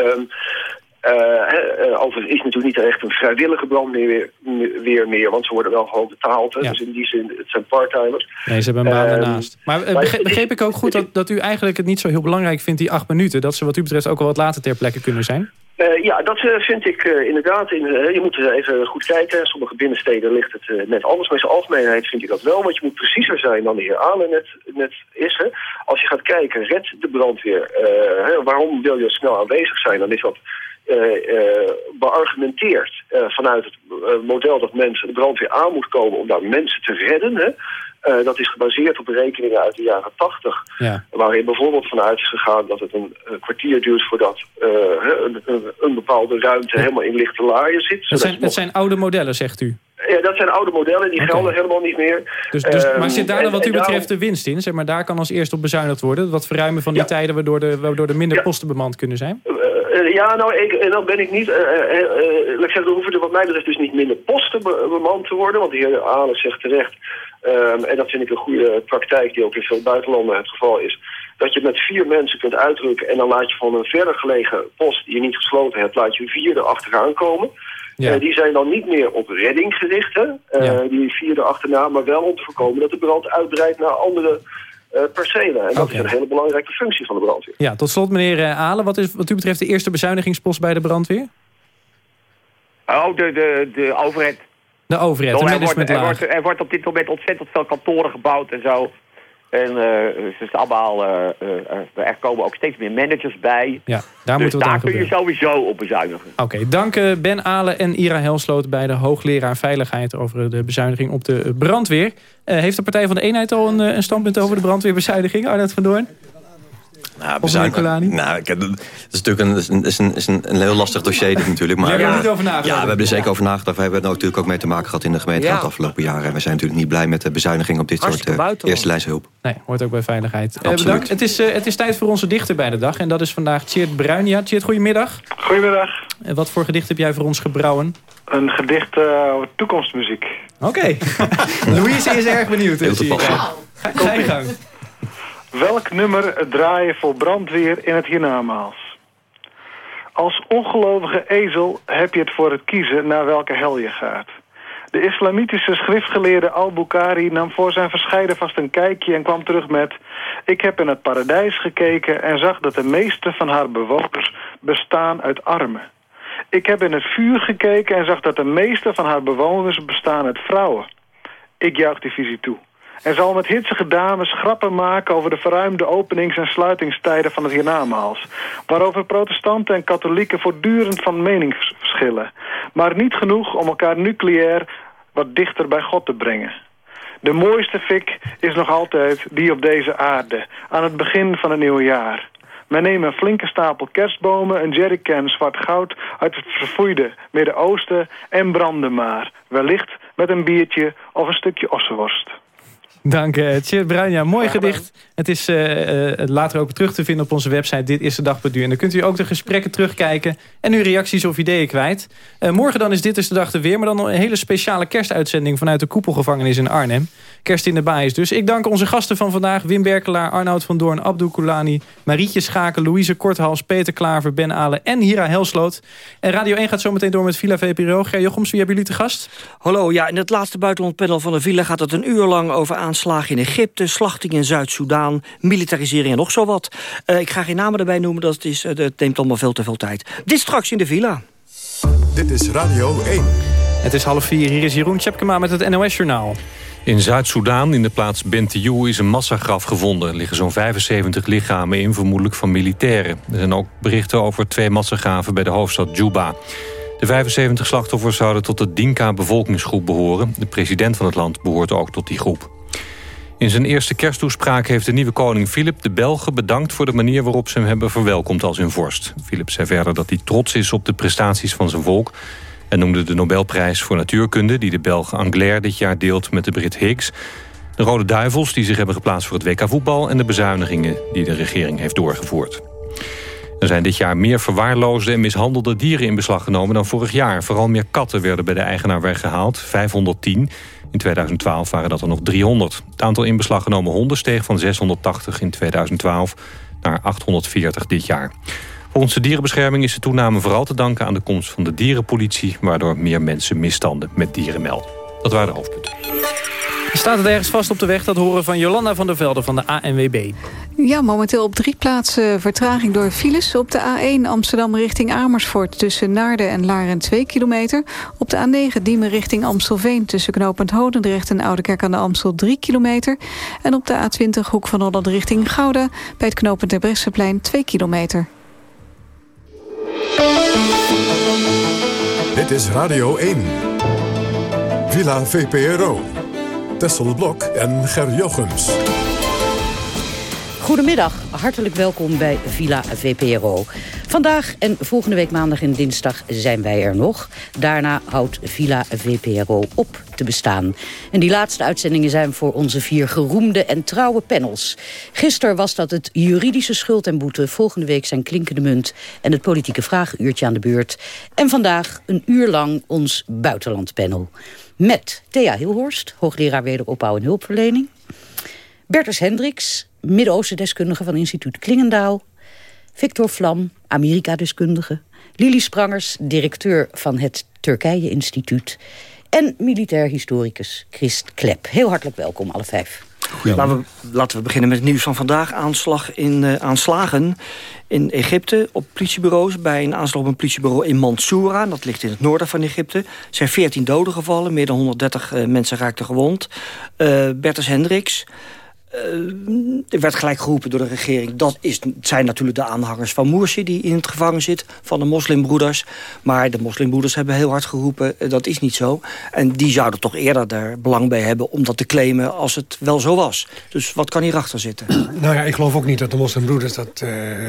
overigens is natuurlijk niet echt een vrijwillige brandweer meer, weer meer, want ze worden wel gewoon betaald. Hè? Ja. Dus in die zin, het zijn parttimers. Nee, ze hebben een baan Ehm, ernaast. Maar begreep, begreep ik ook goed dat, dat u eigenlijk het niet zo heel belangrijk vindt, die acht minuten? Dat ze wat u betreft ook al wat later ter plekke kunnen zijn? Uh, ja, dat uh, vind ik uh, inderdaad. In, je moet even goed kijken. Sommige binnensteden ligt het net anders. Maar in zijn algemeenheid vind ik dat wel. Want je moet preciezer zijn dan de heer Alen net, net is. Als je gaat kijken, red de brandweer. Hè, waarom wil je snel aanwezig zijn? Dan is dat beargumenteerd vanuit het model dat mensen de brandweer aan moet komen om daar mensen te redden. Hè. Uh, dat is gebaseerd op berekeningen uit de jaren 80. Ja. Waarin bijvoorbeeld vanuit is gegaan dat het een, een kwartier duurt voordat uh, een, een, een, bepaalde ruimte helemaal in lichte laaien zit. Dat zijn, dat zijn oude modellen, zegt u? Ja, dat zijn oude modellen, die okay. gelden helemaal niet meer. Dus, dus, um, maar zit daar dan wat u betreft de winst in? Zeg maar, daar kan als eerst op bezuinigd worden. Wat verruimen van die ja. tijden waardoor, de, waardoor er minder ja. posten bemand kunnen zijn? Uh, ja, nou, ik, dan ben ik niet... Uh, ik er hoeven er wat mij betreft dus niet minder posten be bemand te worden. Want de heer Alen zegt terecht... Um, en dat vind ik een goede praktijk die ook in veel buitenlanden het geval is. Dat je met vier mensen kunt uitdrukken en dan laat je van een verder gelegen post die je niet gesloten hebt, laat je vier erachteraan komen. Ja. Die zijn dan niet meer op redding gericht, hè? Ja. die vier erachterna, maar wel om te voorkomen dat de brand uitbreidt naar andere percelen. En dat okay. is een hele belangrijke functie van de brandweer. Ja, tot slot meneer Alen, wat is wat u betreft de eerste bezuinigingspost bij de brandweer? Oh, de, de, de overheid de overheid, de er, wordt, er, wordt, er wordt op dit moment ontzettend veel kantoren gebouwd en zo. En uh, ze is allemaal, uh, uh, er komen ook steeds meer managers bij. Ja, daar dus moeten we daar kun gebeuren. je sowieso op bezuinigen. Oké, okay, dank Ben Alen en Ira Helsloot bij de hoogleraar Veiligheid over de bezuiniging op de brandweer. heeft de Partij van de Eenheid al een, een standpunt over de brandweerbezuiniging, Arnold van Doorn? Nou, bezuinigen. Nou, ik, het is natuurlijk een, is een, is een, een heel lastig dossier dit natuurlijk. Maar, er niet over nagedacht? Ja, we hebben er zeker over nagedacht. We hebben er natuurlijk ook mee te maken gehad in de gemeente ja. de afgelopen jaren. En we zijn natuurlijk niet blij met de bezuiniging op dit soort uh, eerste lijnshulp. Nee, hoort ook bij veiligheid. Uh, bedankt. Het is, uh, het is tijd voor onze dichter bij de dag. En dat is vandaag Tjeerd Bruinja. Tjeerd, goedemiddag. Goedemiddag. En wat voor gedicht heb jij voor ons gebrouwen? Een gedicht over toekomstmuziek. Oké. Okay. [LAUGHS] Louise is erg benieuwd. Heel te passen. Ga je gang. Welk nummer draaien voor brandweer in het hiernamaals? Als ongelovige ezel heb je het voor het kiezen naar welke hel je gaat. De islamitische schriftgeleerde Al-Bukhari nam voor zijn verscheiden vast een kijkje en kwam terug met... Ik heb in het paradijs gekeken en zag dat de meeste van haar bewoners bestaan uit armen. Ik heb in het vuur gekeken en zag dat de meeste van haar bewoners bestaan uit vrouwen. Ik juich die visie toe en zal met hitsige dames grappen maken over de verruimde openings- en sluitingstijden van het hiernamaals. Waarover protestanten en katholieken voortdurend van mening verschillen. Maar niet genoeg om elkaar nucleair wat dichter bij God te brengen. De mooiste fik is nog altijd die op deze aarde, aan het begin van het nieuwe jaar. Men neemt een flinke stapel kerstbomen, een jerrycan zwart goud uit het verfoeide Midden-Oosten en branden maar. Wellicht met een biertje of een stukje ossenworst. Dank, uh, Tjeerd Bruin. Ja, mooi gedicht. Het is uh, uh, later ook terug te vinden op onze website Dit is de Dag En dan kunt u ook de gesprekken terugkijken en uw reacties of ideeën kwijt. morgen dan is Dit is de Dag er weer, maar dan een hele speciale kerstuitzending vanuit de Koepelgevangenis in Arnhem. Kerst in de baais dus. Ik dank onze gasten van vandaag, Wim Berkelaar, Arnoud van Doorn, Abdou Koulani, Marietje Schaken, Louise Korthals, Peter Klaver, Ben Alen en Hira Helsloot. En Radio 1 gaat zo meteen door met Villa VPRO. Ger Jochems, wie hebben jullie te gast? Hallo, ja, in het laatste buitenlandpanel van de Villa gaat het een uur lang over aan aanslagen in Egypte, slachting in Zuid-Soedan, militarisering en nog zo wat. Uh, ik ga geen namen erbij noemen, dat, is, uh, dat neemt allemaal veel te veel tijd. Dit straks in de villa. Dit is Radio 1. Het is half vier, hier is Jeroen Tjepkema met het NOS-journaal. In Zuid-Soedan, in de plaats Bentiu, is een massagraf gevonden. Er liggen zo'n 75 lichamen in, vermoedelijk van militairen. Er zijn ook berichten over twee massagraven bij de hoofdstad Juba. De 75 slachtoffers zouden tot de Dinka-bevolkingsgroep behoren. De president van het land behoort ook tot die groep. In zijn eerste kersttoespraak heeft de nieuwe koning Filip de Belgen bedankt voor de manier waarop ze hem hebben verwelkomd als hun vorst. Filip zei verder dat hij trots is op de prestaties van zijn volk en noemde de Nobelprijs voor natuurkunde die de Belg Anglaire dit jaar deelt met de Brit Higgs, de Rode Duivels die zich hebben geplaatst voor het WK voetbal en de bezuinigingen die de regering heeft doorgevoerd. Er zijn dit jaar meer verwaarloosde en mishandelde dieren in beslag genomen dan vorig jaar. Vooral meer katten werden bij de eigenaar weggehaald, 510. In 2012 waren dat er nog 300. Het aantal in beslag genomen honden steeg van 680 in 2012 naar 840 dit jaar. Volgens de dierenbescherming is de toename vooral te danken aan de komst van de dierenpolitie... waardoor meer mensen misstanden met dieren melden. Dat waren de hoofdpunten. Staat het ergens vast op de weg? Dat horen van Jolanda van der Velde van de ANWB. Ja, momenteel op drie plaatsen vertraging door files. Op de A1 Amsterdam richting Amersfoort tussen Naarden en Laren 2 kilometer. Op de A9 Diemen richting Amstelveen tussen knooppunt Hodendrecht en Oudekerk aan de Amstel 3 kilometer. En op de A20 Hoek van Holland richting Gouda bij het knooppunt Terbrechtseplein 2 kilometer. Dit is Radio 1. Villa VPRO. Tessel Blok en Ger Jochems. Goedemiddag, hartelijk welkom bij Villa VPRO. Vandaag en volgende week maandag en dinsdag zijn wij er nog. Daarna houdt Villa VPRO op te bestaan. En die laatste uitzendingen zijn voor onze vier geroemde en trouwe panels. Gisteren was dat het juridische schuld en boete. Volgende week zijn klinkende munt en het politieke vragenuurtje aan de beurt. En vandaag een uur lang ons buitenlandpanel. Met Thea Hilhorst, hoogleraar wederopbouw en hulpverlening. Bertus Hendricks, Midden-Oosten-deskundige van instituut Klingendaal. Victor Vlam, Amerika-deskundige. Lili Sprangers, directeur van het Turkije-instituut. En militair historicus Christ Klep. Heel hartelijk welkom, alle vijf. Laten we, laten we beginnen met het nieuws van vandaag. Aanslag in, uh, aanslagen in Egypte op politiebureaus. Bij een aanslag op een politiebureau in Mansoura. Dat ligt in het noorden van Egypte. Er zijn 14 doden gevallen. Meer dan 130 uh, eh, mensen raakten gewond. Uh, Bertus Hendricks. Er werd gelijk geroepen door de regering... dat is, zijn natuurlijk de aanhangers van Morsi die in het gevangen zit... van de moslimbroeders. Maar de moslimbroeders hebben heel hard geroepen... dat is niet zo. En die zouden toch eerder daar belang bij hebben... om dat te claimen als het wel zo was. Dus wat kan hierachter zitten? [CLEARS THROAT] Nou ja, ik geloof ook niet dat de moslimbroeders dat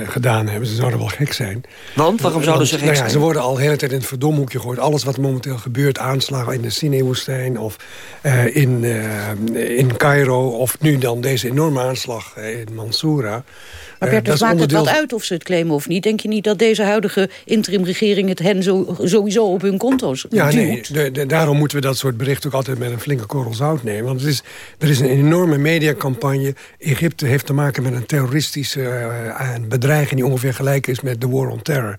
gedaan hebben. Ze zouden wel gek zijn. Want? Waarom zouden ze gek nou ja, zijn? Ze worden al de hele tijd in het verdomhoekje gegooid. Alles wat momenteel gebeurt, aanslagen in de Sinai-woestijn... of in, in Cairo, of nu dan deze enorme aanslag in Mansoura. Maar Bert, dus maakt het wat uit of ze het claimen of niet? Denk je niet dat deze huidige interimregering het hen zo, sowieso op hun konto's Ja, nee, daarom moeten we dat soort berichten ook altijd met een flinke korrel zout nemen. Want het is, er is een enorme mediacampagne. Egypte heeft te maken met een terroristische uh, bedreiging... die ongeveer gelijk is met de War on Terror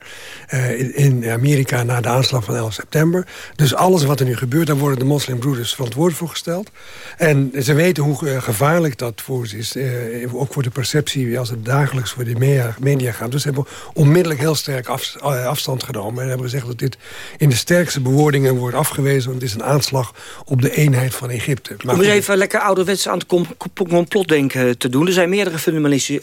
uh, in Amerika... na de aanslag van 11 september. Dus alles wat er nu gebeurt, daar worden de moslimbroeders verantwoordelijk voor gesteld. En ze weten hoe gevaarlijk dat voor ze is. ook voor de perceptie als het dagelijks voor de media, gaan. Dus hebben onmiddellijk heel sterk af, eh, afstand genomen. En hebben gezegd dat dit in de sterkste bewoordingen wordt afgewezen. Want het is een aanslag op de eenheid van Egypte. Maar Om eens even lekker ouderwets aan het complotdenken te doen. Er zijn meerdere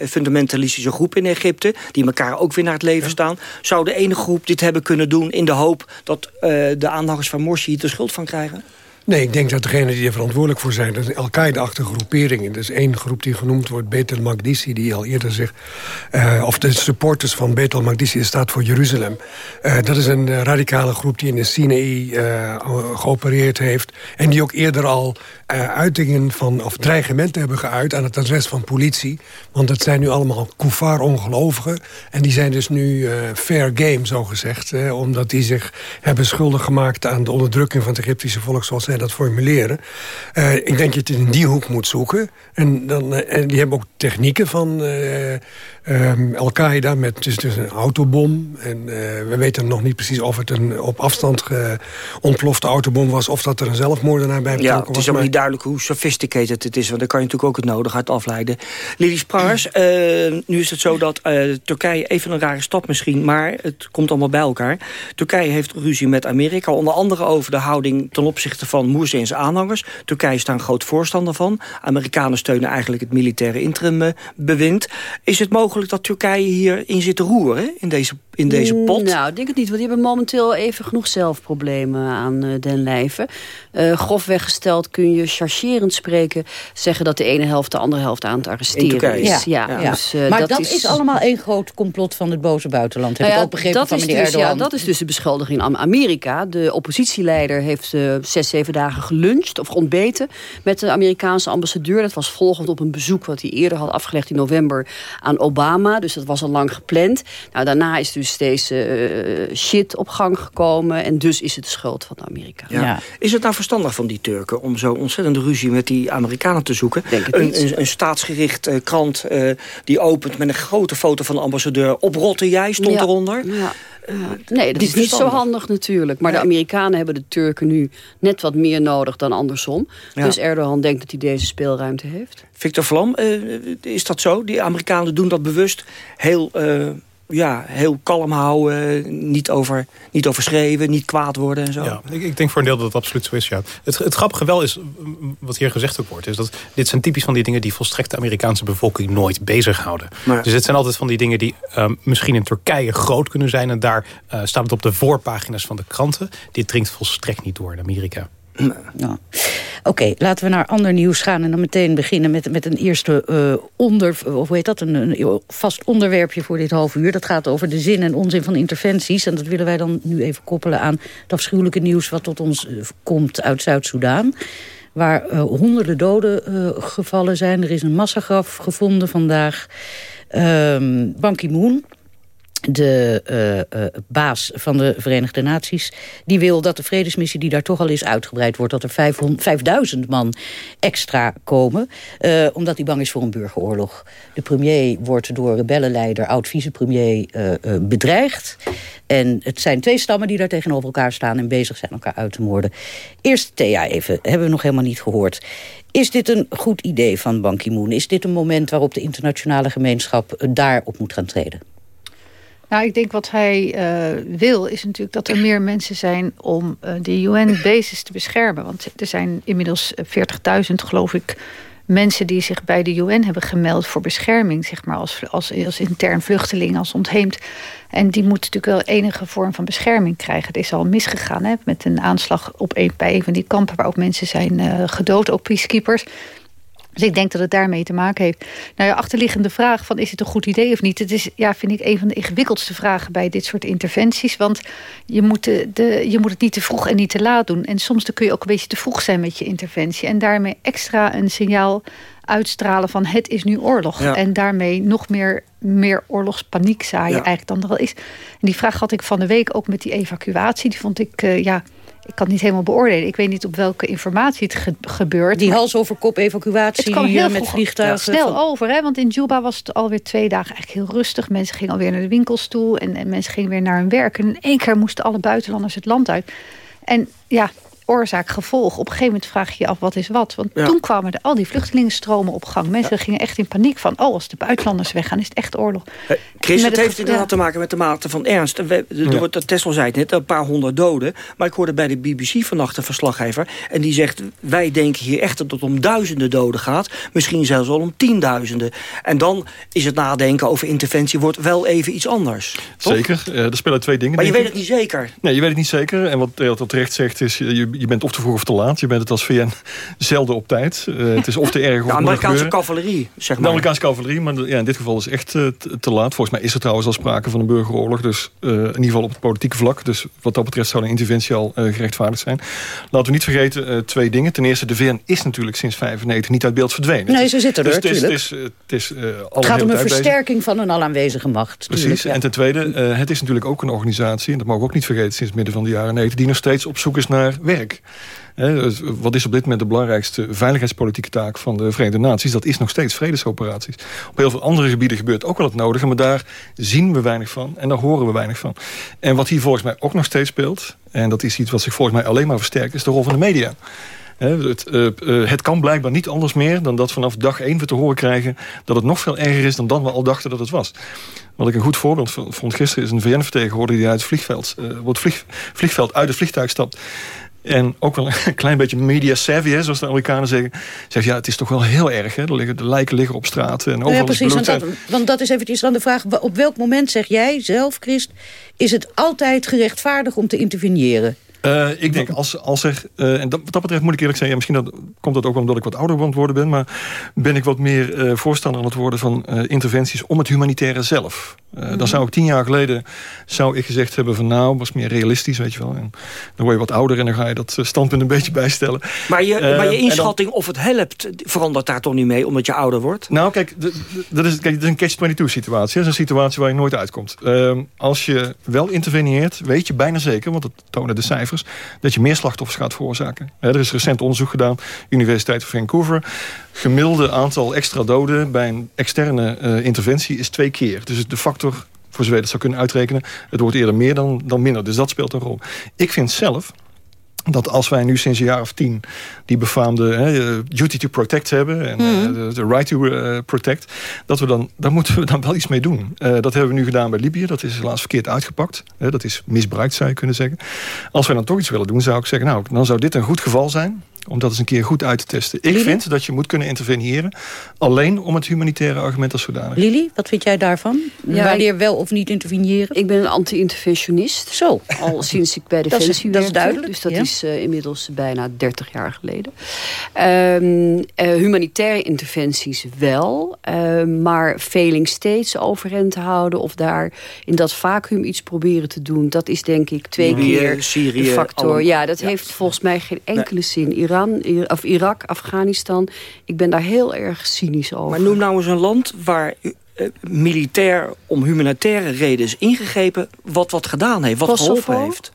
fundamentalistische groepen in Egypte... die elkaar ook weer naar het leven staan. Zou de ene groep dit hebben kunnen doen in de hoop... dat uh, de aanhangers van Morsi de schuld van krijgen? Nee, ik denk dat degenen die er verantwoordelijk voor zijn... dat zijn Al-Qaeda-achtige groeperingen. Er is één groep die genoemd wordt, Betel Magdisi... die al eerder zegt... Uh, of de supporters van Betel Magdisi, staat voor Jeruzalem. Uh, dat is een uh, radicale groep die in de Sinaï geopereerd heeft... en die ook eerder al uitingen van... of dreigementen hebben geuit aan het adres van politie. Want dat zijn nu allemaal koufar-ongelovigen. En die zijn dus nu fair game, zo gezegd. omdat die zich hebben schuldig gemaakt aan de onderdrukking van het Egyptische volk... zoals dat formuleren. Uh, ik denk dat je het in die hoek moet zoeken. En, dan, en die hebben ook technieken van um, Al-Qaeda met dus, dus een autobom. En we weten nog niet precies of het een op afstand ontplofte autobom was... of dat er een zelfmoordenaar bij betrokken was. Ja, het is ook niet duidelijk hoe sophisticated het is... want daar kan je natuurlijk ook het nodig uit afleiden. Lili Spraars, [CLEARS THROAT] nu is het zo dat Turkije even een rare stap misschien... maar het komt allemaal bij elkaar. Turkije heeft ruzie met Amerika, onder andere over de houding ten opzichte van Moerseens aanhangers. Turkije is daar een groot voorstander van. Amerikanen steunen eigenlijk het militaire interimbewind. Is het mogelijk dat Turkije hierin zit te roeren in deze, in deze pot? Nou, ik denk het niet, want die hebben momenteel even genoeg zelfproblemen aan uh, den lijve. Uh, grofweg gesteld kun je chargerend spreken... zeggen dat de ene helft de andere helft aan het arresteren is. Ja, ja, Dus, uh, maar dat, is... allemaal één groot complot van het boze buitenland. Heb nou ik ook begrepen van meneer dus, Erdogan. Ja, dat is dus de beschuldiging aan Amerika. De oppositieleider heeft zes, zeven dagen geluncht of ontbeten... met de Amerikaanse ambassadeur. Dat was volgend op een bezoek wat hij eerder had afgelegd in november aan Obama. Dus dat was al lang gepland. Nou, daarna is dus deze uh, shit op gang gekomen. En dus is het de schuld van. Ja. Is het nou verstandig van die Turken om zo ontzettende ruzie met die Amerikanen te zoeken? Een, een, een, staatsgericht uh, krant uh, die opent met een grote foto van de ambassadeur. Op rotte jij stond ja. eronder. Ja. Uh, nee, dat is niet zo handig natuurlijk. Maar nee. de Amerikanen hebben de Turken nu net wat meer nodig dan andersom. Ja. Dus Erdogan denkt dat hij deze speelruimte heeft. Victor Vlam, is dat zo? Die Amerikanen doen dat bewust heel... Ja, heel kalm houden, niet, over, niet overschreven, niet kwaad worden en zo. Ja, ik, ik denk voor een deel dat het absoluut zo is, ja. Het, het grappige wel is, wat hier gezegd ook wordt... is dat dit zijn typisch van die dingen die volstrekt de Amerikaanse bevolking nooit bezighouden. Maar, dus het zijn altijd van die dingen die um, misschien in Turkije groot kunnen zijn... en daar uh, staat het op de voorpagina's van de kranten. Dit dringt volstrekt niet door in Amerika. Ja. Oké, laten we naar ander nieuws gaan en dan meteen beginnen met, met een eerste uh, onder, of hoe heet dat, een, een, vast onderwerpje voor dit half uur. Dat gaat over de zin en onzin van interventies. En dat willen wij dan nu even koppelen aan het afschuwelijke nieuws wat tot ons uh, komt uit Zuid-Soedan. Waar uh, honderden doden gevallen zijn. Er is een massagraf gevonden vandaag. Ban Ki-moon, de uh, uh, baas van de Verenigde Naties... die wil dat de vredesmissie die daar toch al is uitgebreid wordt... dat er 500, 5000 man extra komen, uh, omdat hij bang is voor een burgeroorlog. De premier wordt door rebellenleider, oud-vicepremier, bedreigd. En het zijn twee stammen die daar tegenover elkaar staan... en bezig zijn elkaar uit te moorden. Eerst Thea even, hebben we nog helemaal niet gehoord. Is dit een goed idee van Ban Ki-moon? Is dit een moment waarop de internationale gemeenschap daarop moet gaan treden? Nou, ik denk wat hij uh, wil is natuurlijk dat er meer mensen zijn om uh, de UN-bases te beschermen. Want er zijn inmiddels 40.000, geloof ik, mensen die zich bij de UN hebben gemeld voor bescherming, zeg maar, als, als, als intern vluchteling, als ontheemd. En die moeten natuurlijk wel enige vorm van bescherming krijgen. Het is al misgegaan hè, met een aanslag op bij een van die kampen waar ook mensen zijn gedood, ook peacekeepers. Dus ik denk dat het daarmee te maken heeft. Nou ja, achterliggende vraag van is het een goed idee of niet? Het is, ja, vind ik, een van de ingewikkeldste vragen bij dit soort interventies. Want je moet, de, je moet het niet te vroeg en niet te laat doen. En soms kun je ook een beetje te vroeg zijn met je interventie. En daarmee extra een signaal uitstralen van het is nu oorlog. En daarmee nog meer, meer oorlogspaniek zaaien eigenlijk dan er al is. En die vraag had ik van de week ook met die evacuatie. Die vond ik, uh, ja ik kan het niet helemaal beoordelen. Ik weet niet op welke informatie het gebeurt. Die hals over kop evacuatie het kwam heel met vliegtuigen. snel over, hè? want in Juba was het alweer twee dagen eigenlijk heel rustig. Mensen gingen alweer naar de winkels toe en, en mensen gingen weer naar hun werk. En in één keer moesten alle buitenlanders het land uit. En ja, oorzaak, gevolg. Op een gegeven moment vraag je je af wat is wat. Want toen kwamen er al die vluchtelingenstromen op gang. Mensen gingen echt in paniek van... oh, als de buitenlanders weggaan, is het echt oorlog. Hey, Chris, het, heeft inderdaad te maken met de mate van ernst. We, er wordt, Tesla zei het net, een paar honderd doden. Maar ik hoorde bij de BBC vannacht een verslaggever... en die zegt, wij denken hier echt dat het om duizenden doden gaat. Misschien zelfs al om tienduizenden. En dan is het nadenken over interventie... wordt wel even iets anders. Zeker, uh, er spelen twee dingen. Maar je weet het niet zeker. Nee, je weet het niet zeker. En wat, wat terecht zegt is... je, je bent of te vroeg of te laat. Je bent het als VN [LAUGHS] zelden op tijd. Uh, het is of te erg [LAUGHS] of De Amerikaanse cavalerie, zeg maar. De Amerikaanse cavalerie, maar ja, in dit geval is echt uh, te, laat. Volgens mij is er trouwens al sprake van een burgeroorlog. Dus uh, in ieder geval op het politieke vlak. Dus wat dat betreft zou een interventie al gerechtvaardigd zijn. Laten we niet vergeten twee dingen. Ten eerste, de VN is natuurlijk sinds 1995 niet uit beeld verdwenen. Nee, ze zitten er, dus het is, het is, het is, het gaat om een versterking van een al aanwezige macht. Precies. En ten tweede, het is natuurlijk ook een organisatie... en dat mogen we ook niet vergeten sinds het midden van de jaren 90... die nog steeds op zoek is naar werk. Dus wat is op dit moment de belangrijkste veiligheidspolitieke taak van de Verenigde Naties? Dat is nog steeds vredesoperaties. Op heel veel andere gebieden gebeurt ook wel het nodige, maar daar zien we weinig van en daar horen we weinig van. En wat hier volgens mij ook nog steeds speelt, en dat is iets wat zich volgens mij alleen maar versterkt, is de rol van de media. Het, uh, uh, het, kan blijkbaar niet anders meer dan dat vanaf dag één we te horen krijgen... dat het nog veel erger is dan dan we al dachten dat het was. Wat ik een goed voorbeeld vond gisteren is een VN-vertegenwoordiger... die uit het vliegveld, het vlieg, vliegveld uit het vliegtuig stapt en ook wel [LAUGHS] een klein beetje media savvy, hè, zoals de Amerikanen zeggen. Zegt ja, het is toch wel heel erg. Hè? liggen, de lijken liggen op straat. En overal ja, precies. Want dat, want dat is eventjes dan de vraag. Op welk moment zeg jij zelf, Christ... is het altijd gerechtvaardig om te interveneren? Uh, ik denk, als, als er... Uh, en dat, wat dat betreft moet ik eerlijk zeggen... Misschien dat, komt dat ook omdat ik wat ouder aan het worden ben... maar ben ik wat meer uh, voorstander aan het worden van interventies... om het humanitaire zelf. Mm Dan zou ik tien jaar geleden zou ik gezegd hebben van... nou, was meer realistisch, weet je wel. En dan word je wat ouder en dan ga je dat standpunt een beetje [LAUGHS] bijstellen. Maar je, maar je inschatting of het helpt... verandert daar toch niet mee, omdat je ouder wordt? Nou, kijk, dat is, kijk, dat is een catch-22 situatie. Dat is een situatie waar je nooit uitkomt. Ehm, als je wel interveneert, weet je bijna zeker... want dat tonen de cijfers dat je meer slachtoffers gaat veroorzaken. er is recent onderzoek gedaan, Universiteit van Vancouver. Gemiddelde aantal extra doden bij een externe uh, interventie is twee keer. Dus de factor, voor zover je zou kunnen uitrekenen... het wordt eerder meer dan, dan minder. Dus dat speelt een rol. Ik vind zelf dat als wij nu sinds een jaar of tien die befaamde hè, duty to protect hebben... en eh, de, right to uh, protect, dat we dan, daar moeten we [LAUGHS] dan wel iets mee doen. Uh, dat hebben we nu gedaan bij Libië. Dat is helaas verkeerd uitgepakt. Dat is misbruikt, zou je kunnen zeggen. Als wij dan toch iets willen doen, zou ik zeggen... nou, dan zou dit een goed geval zijn om dat eens een keer goed uit te testen. Ik vind dat je moet kunnen interveneren... alleen om het humanitaire argument als zodanig. Lili, wat vind jij daarvan? Ja, Wanneer wel of niet interveneren? Ik ben een anti-interventionist. Zo. Al sinds ik bij [LAUGHS] Defensie dat is, dat is duidelijk. Dus dat is uh, inmiddels bijna 30 jaar geleden. Um, uh, humanitaire interventies wel. Uh, maar veling steeds overeind te houden... of daar in dat vacuüm iets proberen te doen... dat is denk ik twee keer Syrië, de factor. Ja, dat heeft volgens mij geen enkele nee. zin. Iran, of Irak, Afghanistan. Ik ben daar heel erg cynisch over. Maar noem nou eens een land waar uh, militair om humanitaire reden is ingegrepen... wat wat gedaan heeft, wat Kosovo? geholpen heeft.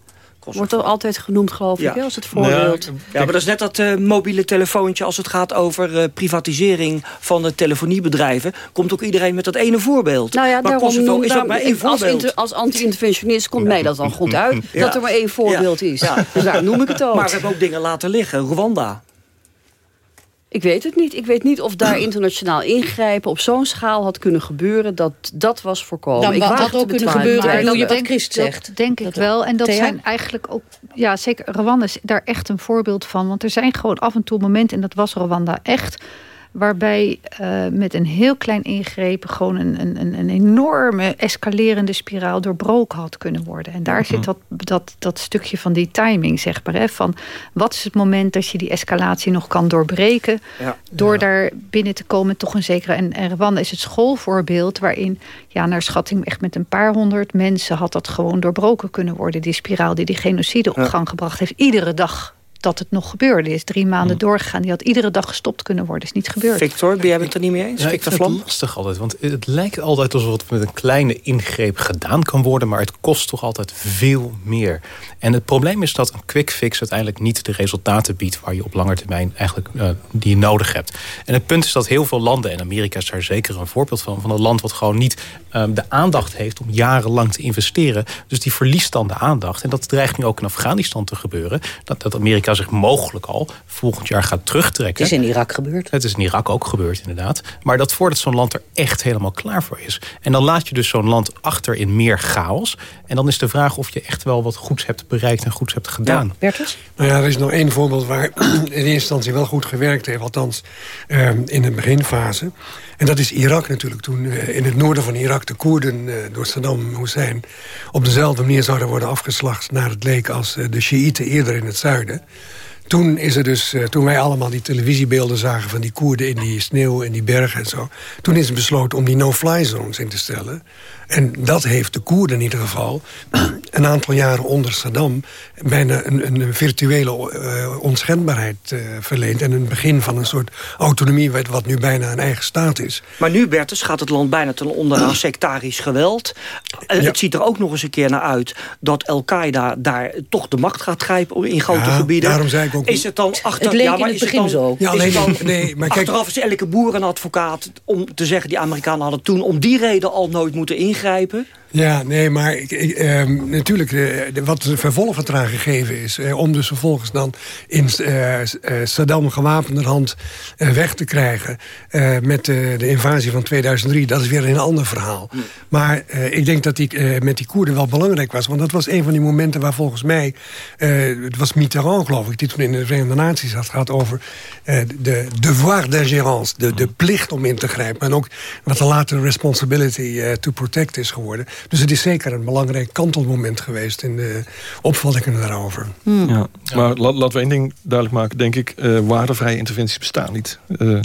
Wordt er altijd genoemd, geloof ik, als het voorbeeld. Ja, ja, maar dat is net dat uh, mobiele telefoontje... als het gaat over uh, privatisering van de telefoniebedrijven... komt ook iedereen met dat ene voorbeeld. Nou ja, maar Kosovo is ook maar één voorbeeld. Als, als anti-interventionist komt mij dat dan goed uit... dat er maar één voorbeeld is. Dus daar noem ik het ook. Maar we hebben ook dingen laten liggen. Rwanda. Ik weet het niet. Ik weet niet of daar internationaal ingrijpen op zo'n schaal had kunnen gebeuren. Dat dat was voorkomen. Dan ik had ook kunnen gebeuren. Maar doe je wat Christ zegt. Dat denk ik wel. En dat zijn eigenlijk ook, ja zeker, Rwanda is daar echt een voorbeeld van. Want er zijn gewoon af en toe momenten, en dat was Rwanda echt Waarbij uh, met een heel klein ingreep gewoon een, een, een enorme escalerende spiraal doorbroken had kunnen worden. En daar zit mhm. dat, dat, dat stukje van die timing, zeg maar. Hè, van wat is het moment dat je die escalatie nog kan doorbreken. door daar binnen te komen toch een zekere. En, en Rwanda is het schoolvoorbeeld waarin, ja, naar schatting echt met een paar honderd mensen had dat gewoon doorbroken kunnen worden. Die spiraal die die genocide op gang gebracht heeft. Iedere dag dat het nog gebeurde. is drie maanden mm. doorgegaan. Die had iedere dag gestopt kunnen worden. is niet gebeurd. Victor, ben jij het er niet mee eens? Ja, Victor Vlam? Het lastig altijd. Want het lijkt altijd alsof het met een kleine ingreep gedaan kan worden. Maar het kost toch altijd veel meer. En het probleem is dat een quick fix uiteindelijk niet de resultaten biedt... waar je op lange termijn eigenlijk uh, die je nodig hebt. En het punt is dat heel veel landen, en Amerika is daar zeker een voorbeeld van... van een land wat gewoon niet um, de aandacht heeft om jarenlang te investeren. Dus die verliest dan de aandacht. En dat dreigt nu ook in Afghanistan te gebeuren. Dat, dat Amerika zich mogelijk al volgend jaar gaat terugtrekken. Het is in Irak gebeurd. Het is in Irak ook gebeurd, inderdaad. Maar dat voordat zo'n land er echt helemaal klaar voor is. En dan laat je dus zo'n land achter in meer chaos. En dan is de vraag of je echt wel wat goeds hebt bereikt en goeds hebt gedaan. Ja, Nou ja, er is nog één voorbeeld waar [CLEARS THROAT] in eerste instantie wel goed gewerkt heeft. Althans, ehm, in de beginfase. En dat is Irak natuurlijk. Toen eh, in het noorden van Irak de Koerden eh, door Saddam Hussein... op dezelfde manier zouden worden afgeslacht naar het leek... als eh, de Shiiten eerder in het zuiden toen is er dus, toen wij allemaal die televisiebeelden zagen... van die Koerden in die sneeuw en die bergen en zo... toen is besloten om die no-fly zones in te stellen. En dat heeft de Koerden in ieder geval een aantal jaren onder Saddam... bijna een, een virtuele uh, onschendbaarheid uh, verleend... en een begin van een soort autonomie wat nu bijna een eigen staat is. Maar nu, Bertus, gaat het land bijna ten onder aan sectarisch geweld. Uh, Het ziet er ook nog eens een keer naar uit... dat Al-Qaeda daar toch de macht gaat grijpen in grote ja, gebieden. daarom zei ik ook... Is het dan achter... Het leek ja, maar in het begin dan, zo. Ja, alleen, dan, nee, maar kijk, achteraf is elke boer een advocaat om te zeggen... die Amerikanen hadden toen om die reden al nooit moeten ingrijpen ingrijpen? Ja, nee, maar eh, natuurlijk, eh, wat de vervolg eraan gegeven is... Eh, om dus vervolgens dan in eh, Saddam gewapenderhand weg te krijgen... met de invasie van 2003, dat is weer een ander verhaal. Hmm. Maar ik denk dat die met die Koerden wel belangrijk was. Want dat was een van die momenten waar volgens mij... het was Mitterrand, geloof ik, die toen in de Verenigde Naties had gehad... over de devoir d'ingérence, de, de plicht om in te grijpen. En ook wat de later responsibility to protect is geworden... Dus het is zeker een belangrijk kantelmoment geweest in de opvattingen daarover. Hmm. Ja, maar laten we één ding duidelijk maken, denk ik. Uh, waardevrije interventies bestaan niet. Uh,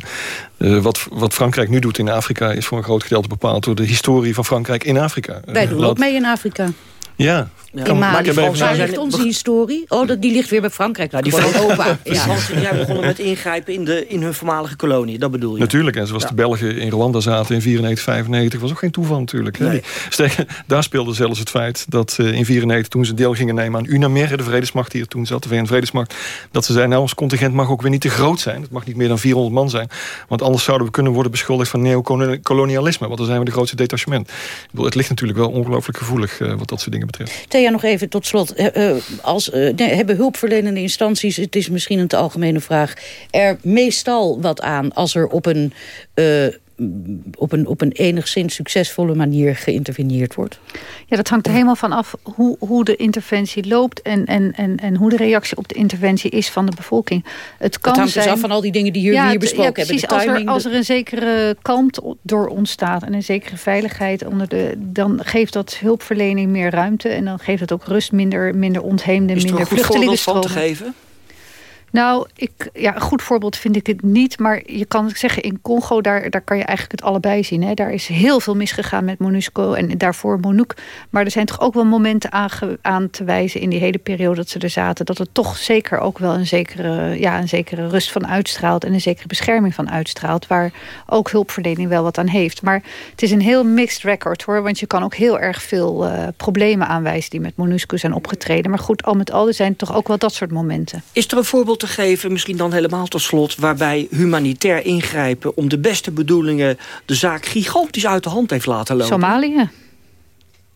uh, wat, wat Frankrijk nu doet in Afrika is voor een groot gedeelte bepaald door de historie van Frankrijk in Afrika. Wij doen ook mee in Afrika. Ja, ja. In Mali, Waar ligt onze historie? Oh, dat, die ligt weer bij Frankrijk. Nou, die van [LAUGHS] Europa. Ja. Fransen jij begonnen met ingrijpen in, de, in hun voormalige kolonie. Dat bedoel je? Natuurlijk. En zoals de Belgen in Rwanda zaten in 94, 95. was ook geen toeval natuurlijk. Nee. [LAUGHS] daar speelde zelfs het feit dat uh, in 94 toen ze deel gingen nemen aan UNAMER. De vredesmacht die er toen zat. De VN-vredesmacht. Dat ze zeiden, nou ons contingent mag ook weer niet te groot zijn. Het mag niet meer dan 400 man zijn. Want anders zouden we kunnen worden beschuldigd van neocolonialisme. Want dan zijn we de grootste detachement. Ik bedoel, het ligt natuurlijk wel ongelooflijk gevoelig uh, wat dat soort dingen betreft. Thea, nog even tot slot. Uh, als, uh, hebben hulpverlenende instanties, het is misschien een te algemene vraag... er meestal wat aan als er op een... Op een, op een enigszins succesvolle manier geïnterveneerd wordt? Ja, dat hangt er helemaal van af hoe, hoe de interventie loopt... En, en, en, en hoe de reactie op de interventie is van de bevolking. Het, kan het hangt dus af van al die dingen die jullie hier besproken ja, precies, hebben. timing, als, er, als er een zekere kalmte door ontstaat... en een zekere veiligheid, onder de, dan geeft dat hulpverlening meer ruimte... en dan geeft het ook rust, minder, minder ontheemde, minder vluchtelingenstromen. te geven? Nou, ik, ja, een goed voorbeeld vind ik het niet. Maar je kan zeggen, in Congo, daar, daar kan je eigenlijk het allebei zien. Hè. Daar is heel veel misgegaan met MONUSCO en daarvoor MONUC. Maar er zijn toch ook wel momenten aan, te wijzen... in die hele periode dat ze er zaten... dat het toch zeker ook wel een zekere, ja, een zekere rust van uitstraalt... en een zekere bescherming van uitstraalt... waar ook hulpverlening wel wat aan heeft. Maar het is een heel mixed record, hoor. Want je kan ook heel erg veel uh, problemen aanwijzen... die met MONUSCO zijn opgetreden. Maar goed, al met al, er zijn toch ook wel dat soort momenten. Is er een voorbeeld te geven, misschien dan helemaal tot slot... waarbij humanitair ingrijpen om de beste bedoelingen... de zaak gigantisch uit de hand heeft laten lopen? Somalië.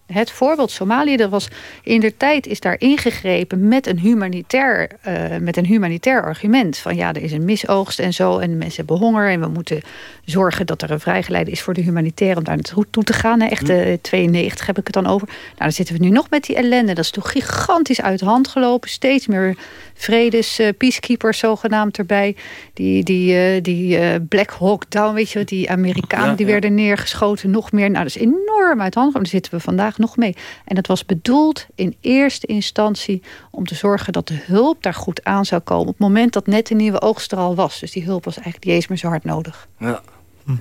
Het voorbeeld Somalië, dat was in de tijd is daar ingegrepen met een humanitair, uh, met een humanitair argument. Van ja, er is een misoogst en zo. En mensen hebben honger. En we moeten zorgen dat er een vrijgeleide is voor de humanitair om daar naartoe te gaan. Echt uh, 92 heb ik het dan over. Nou, dan zitten we nu nog met die ellende. Dat is toch gigantisch uit de hand gelopen. Steeds meer vredes uh, peacekeepers zogenaamd erbij. Die, die, die Black Hawk Down, weet je wat, die Amerikanen ja, die ja. werden neergeschoten. Nog meer. Nou, dat is enorm uit de hand. Daar zitten we vandaag nog mee. En dat was bedoeld in eerste instantie om te zorgen dat de hulp daar goed aan zou komen. Op het moment dat net een nieuwe oogst er al was. Dus die hulp was eigenlijk niet eens meer zo hard nodig. Ja. Hm.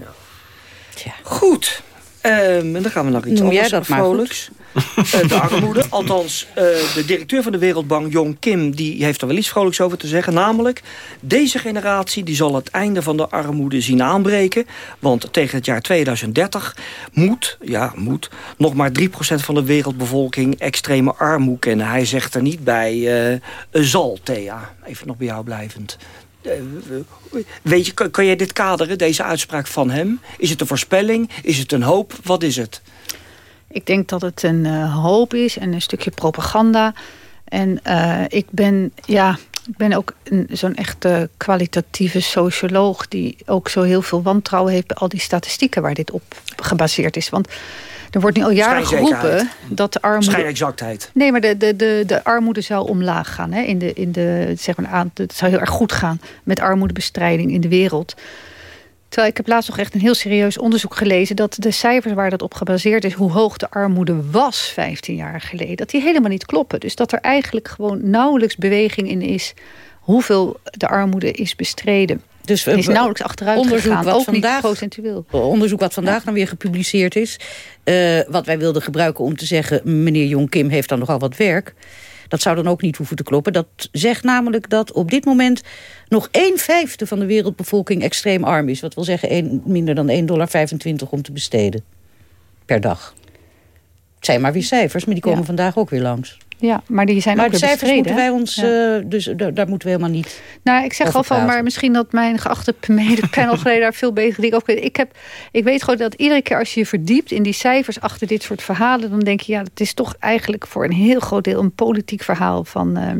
ja. Goed. Um, en dan gaan we naar iets Noem anders jij dat vrolijks. Uh, de armoede. [LAUGHS] Althans, uh, de directeur van de Wereldbank, Jong Kim... die heeft er wel iets vrolijks over te zeggen. Namelijk, deze generatie die zal het einde van de armoede zien aanbreken. Want tegen het jaar 2030 moet, ja, moet nog maar 3% van de wereldbevolking extreme armoede kennen. Hij zegt er niet bij, uh, zal, Thea. Even nog bij jou blijvend. Weet je, kan, jij dit kaderen, deze uitspraak van hem? Is het een voorspelling? Is het een hoop? Wat is het? Ik denk dat het een uh, hoop is en een stukje propaganda. En uh, ik ben, ja, ik ben ook zo'n echte kwalitatieve socioloog... die ook zo heel veel wantrouwen heeft bij al die statistieken... waar dit op gebaseerd is. Want er wordt nu al jaren geroepen dat de armoede... Schijnexactheid. Nee, maar de, de, de, de armoede zou omlaag gaan. Hè? In de, in de, zeg maar, aan, het zou heel erg goed gaan met armoedebestrijding in de wereld. Terwijl ik heb laatst nog echt een heel serieus onderzoek gelezen... dat de cijfers waar dat op gebaseerd is... hoe hoog de armoede was 15 jaar geleden... dat die helemaal niet kloppen. Dus dat er eigenlijk gewoon nauwelijks beweging in is... hoeveel de armoede is bestreden. Dus is nauwelijks achteruit onderzoek gegaan, wat ook vandaag, niet procentueel. Onderzoek wat vandaag ja. dan weer gepubliceerd is... Uh, wat wij wilden gebruiken om te zeggen... meneer Jong Kim heeft dan nogal wat werk... Dat zou dan ook niet hoeven te kloppen. Dat zegt namelijk dat op dit moment nog 1 vijfde van de wereldbevolking extreem arm is. Wat wil zeggen 1, minder dan 1,25 dollar om te besteden per dag. Het zijn maar weer cijfers, maar die komen ja. vandaag ook weer langs. Ja, maar die zijn maar ook de cijfers bestreden. moeten wij ons, ja. uh, dus daar, daar, moeten we helemaal niet Nou, ik zeg al van, maar misschien dat mijn geachte [LAUGHS] mede-panelgeleden daar veel beter die ook ik heb, Ik weet gewoon dat iedere keer als je je verdiept in die cijfers achter dit soort verhalen... dan denk je, ja, het is toch eigenlijk voor een heel groot deel een politiek verhaal van... Uh,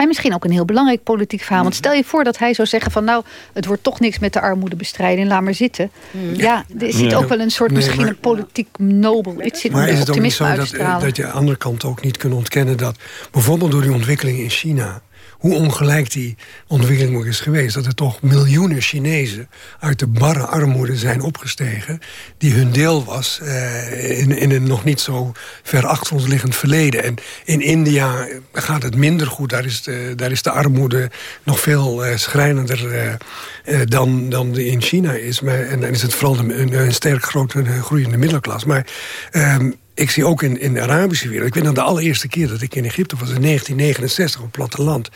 en misschien ook een heel belangrijk politiek verhaal. Want stel je voor dat hij zou zeggen van... nou, het wordt toch niks met de armoedebestrijding, laat maar zitten. Ja, er zit ook wel een soort, nee, misschien maar, een politiek nobel... Het zit maar is het ook niet zo dat, dat je aan de andere kant ook niet kunt ontkennen... dat bijvoorbeeld door die ontwikkeling in China hoe ongelijk die ontwikkeling ook is geweest... dat er toch miljoenen Chinezen uit de barre armoede zijn opgestegen... die hun deel was uh, in, in een nog niet zo ver achter ons liggend verleden. En in India gaat het minder goed. Daar is de, daar is de armoede nog veel uh, schrijnender uh, dan, dan die in China is. Maar, en dan is het vooral een, een sterk grote groeiende middelklas. Maar... Um, ik zie ook in, in de Arabische wereld... ik weet nog de allereerste keer dat ik in Egypte was... in 1969 op het platteland.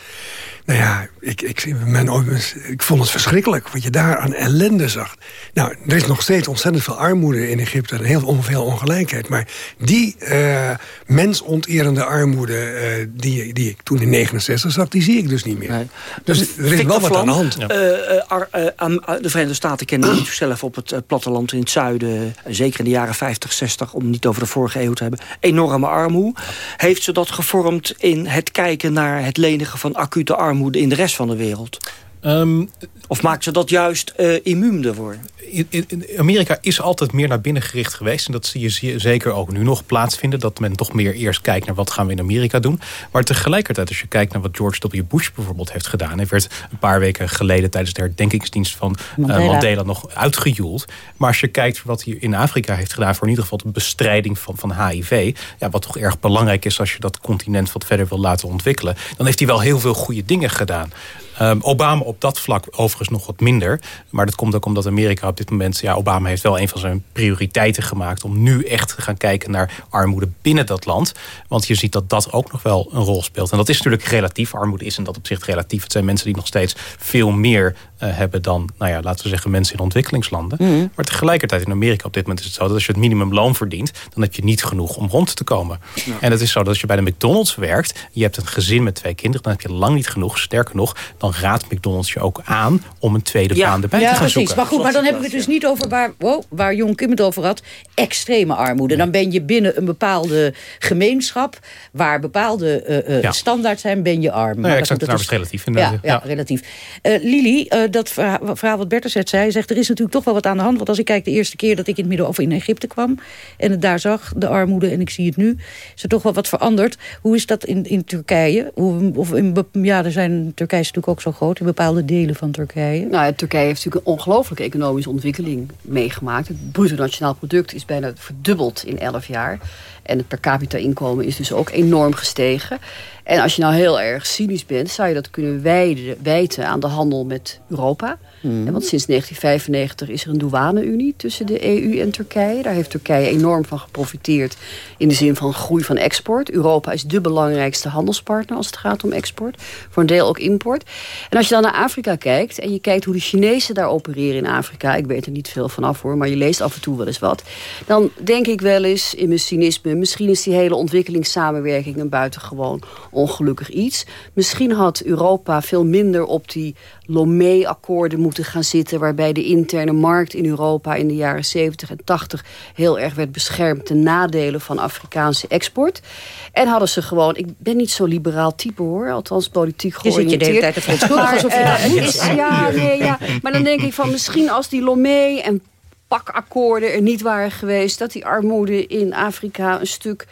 Nou ja, ik, ik, mijn, ik vond het verschrikkelijk wat je daar aan ellende zag. Nou, er is nog steeds ontzettend veel armoede in Egypte... en heel veel ongelijkheid. Maar die uh, mensonterende armoede uh, die, die ik toen in 69 zag... die zie ik dus niet meer. Nee. Dus er is Victor wel wat Vlam, aan de hand. Uh, de Verenigde Staten kennen [CLEARS THROAT] niet zelf op het platteland in het zuiden... zeker in de jaren 50, 60, om niet over de vorige eeuw te hebben... enorme armoede. Heeft ze dat gevormd in het kijken naar het lenigen van acute armoede in de rest van de wereld? Um, of maakt ze dat juist uh, immuun ervoor? In, in, Amerika is altijd meer naar binnen gericht geweest. En dat zie je zeker ook nu nog plaatsvinden. Dat men toch meer eerst kijkt naar wat gaan we in Amerika doen. Maar tegelijkertijd, als je kijkt naar wat George W. Bush bijvoorbeeld heeft gedaan. Hij werd een paar weken geleden tijdens de herdenkingsdienst van Mandela, uh, Mandela nog uitgejoeld. Maar als je kijkt wat hij in Afrika heeft gedaan... voor in ieder geval de bestrijding van, van HIV... Ja, wat toch erg belangrijk is als je dat continent wat verder wil laten ontwikkelen... dan heeft hij wel heel veel goede dingen gedaan. Um, Obama op dat vlak overigens nog wat minder. Maar dat komt ook omdat Amerika op dit moment... Ja, Obama heeft wel een van zijn prioriteiten gemaakt... om nu echt te gaan kijken naar armoede binnen dat land. Want je ziet dat dat ook nog wel een rol speelt. En dat is natuurlijk relatief. Armoede is in dat opzicht relatief. Het zijn mensen die nog steeds veel meer hebben dan, nou ja, laten we zeggen, mensen in ontwikkelingslanden. Mhm. Maar tegelijkertijd in Amerika op dit moment is het zo dat als je het minimumloon verdient, dan heb je niet genoeg om rond te komen. En het is zo dat als je bij de McDonald's werkt, je hebt een gezin met twee kinderen, dan heb je lang niet genoeg. Sterker nog, dan raadt McDonald's je ook aan om een tweede baan erbij ja, te gaan precies. zoeken. Maar goed, maar dan hebben we het dus niet over waar, wow, waar Jon Kim het over had. Extreme armoede. Dan ben je binnen een bepaalde gemeenschap... waar bepaalde eh, eh, Ja. standaards zijn, ben je arm. Nou ja, Maar exact, goed, nou, dat is relatief Ja, ja. ja, relatief. Eh, Lili, eh, dat verha- verhaal wat Bertus net zei... zegt er is natuurlijk toch wel wat aan de hand. Want als ik kijk de eerste keer dat ik in het midden of in Egypte kwam... en het daar zag, de armoede, en ik zie het nu... is er toch wel wat veranderd. Hoe is dat in, in Turkije? Hoe, of in, ja, er zijn, Turkije is natuurlijk ook zo groot... in bepaalde delen van Turkije. Nou, Turkije heeft natuurlijk een ongelooflijke economische ontwikkeling meegemaakt. Het bruto nationaal product is bijna verdubbeld in 11 jaar. En het per capita inkomen is dus ook enorm gestegen. En als je nou heel erg cynisch bent, zou je dat kunnen wijden, wijten aan de handel met Europa. En Want sinds 1995 is er een douane-unie tussen de EU en Turkije. Daar heeft Turkije enorm van geprofiteerd in de zin van groei van export. Europa is de belangrijkste handelspartner als het gaat om export. Voor een deel ook import. En als je dan naar Afrika kijkt en je kijkt hoe de Chinezen daar opereren in Afrika. Ik weet er niet veel vanaf hoor, maar je leest af en toe wel eens wat. Dan denk ik wel eens in mijn cynisme, misschien is die hele ontwikkelingssamenwerking een buitengewoon ongelukkig iets. Misschien had Europa veel minder op die Lomé-akkoorden moeten gaan zitten... waarbij de interne markt in Europa in de jaren 70 en 80... heel erg werd beschermd ten nadelen van Afrikaanse export. En hadden ze gewoon... Ik ben niet zo liberaal type hoor, althans politiek Je zit je de hele georiënteerd. tijd te verontschuldigen Maar, alsof je eh, het moet. is- Ja, nee, ja. Maar dan denk ik van misschien als die Lomé en pakakkoorden er niet waren geweest... dat die armoede in Afrika een stuk eh,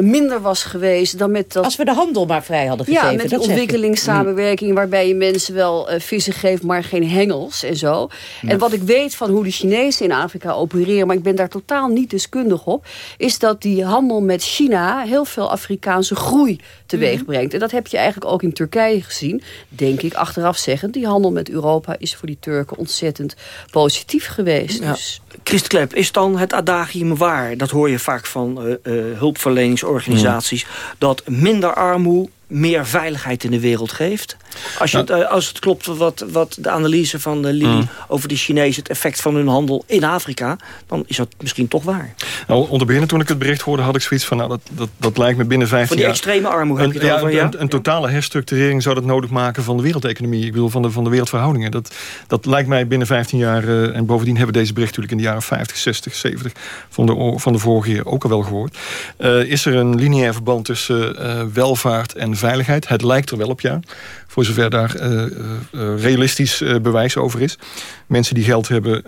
minder was geweest dan met dat... Als we de handel maar vrij hadden gegeven. Ja, met die ontwikkelingssamenwerking waarbij je mensen wel eh, vissen geeft, maar geen hengels en zo. En wat ik weet van hoe de Chinezen in Afrika opereren, maar ik ben daar totaal niet deskundig op, is dat die handel met China heel veel Afrikaanse groei teweeg Mhm. brengt. En dat heb je eigenlijk ook in Turkije gezien, denk ik, achteraf zeggend. Die handel met Europa is voor die Turken ontzettend positief geweest. Ja. Dus Christ Klep, is dan het adagium waar? Dat hoor je vaak van eh, eh, hulpverleningsorganisaties. Dat minder armoede meer veiligheid in de wereld geeft. Als, je, het, eh, als het klopt wat, wat de analyse van uh, Lili Mm. over de Chinezen... het effect van hun handel in Afrika... dan is dat misschien toch waar. Nou, onder begin toen ik het bericht hoorde, had ik zoiets van... Nou, dat, dat, dat lijkt me binnen 15 Van die jaar... extreme armoede heb je over, ja? Een, een totale herstructurering zou dat nodig maken van de wereldeconomie. Ik bedoel, van de, van de wereldverhoudingen. Dat, dat lijkt mij binnen 15 jaar... eh, en bovendien hebben we deze bericht natuurlijk in de jaren 50, 60, 70... van de, van de vorige eeuw ook al wel gehoord. Eh, is er een lineair verband tussen eh, welvaart en veiligheid? Het lijkt er wel op, ja. Voor zover daar eh, eh, eh, realistisch bewijs over is. Mensen die geld hebben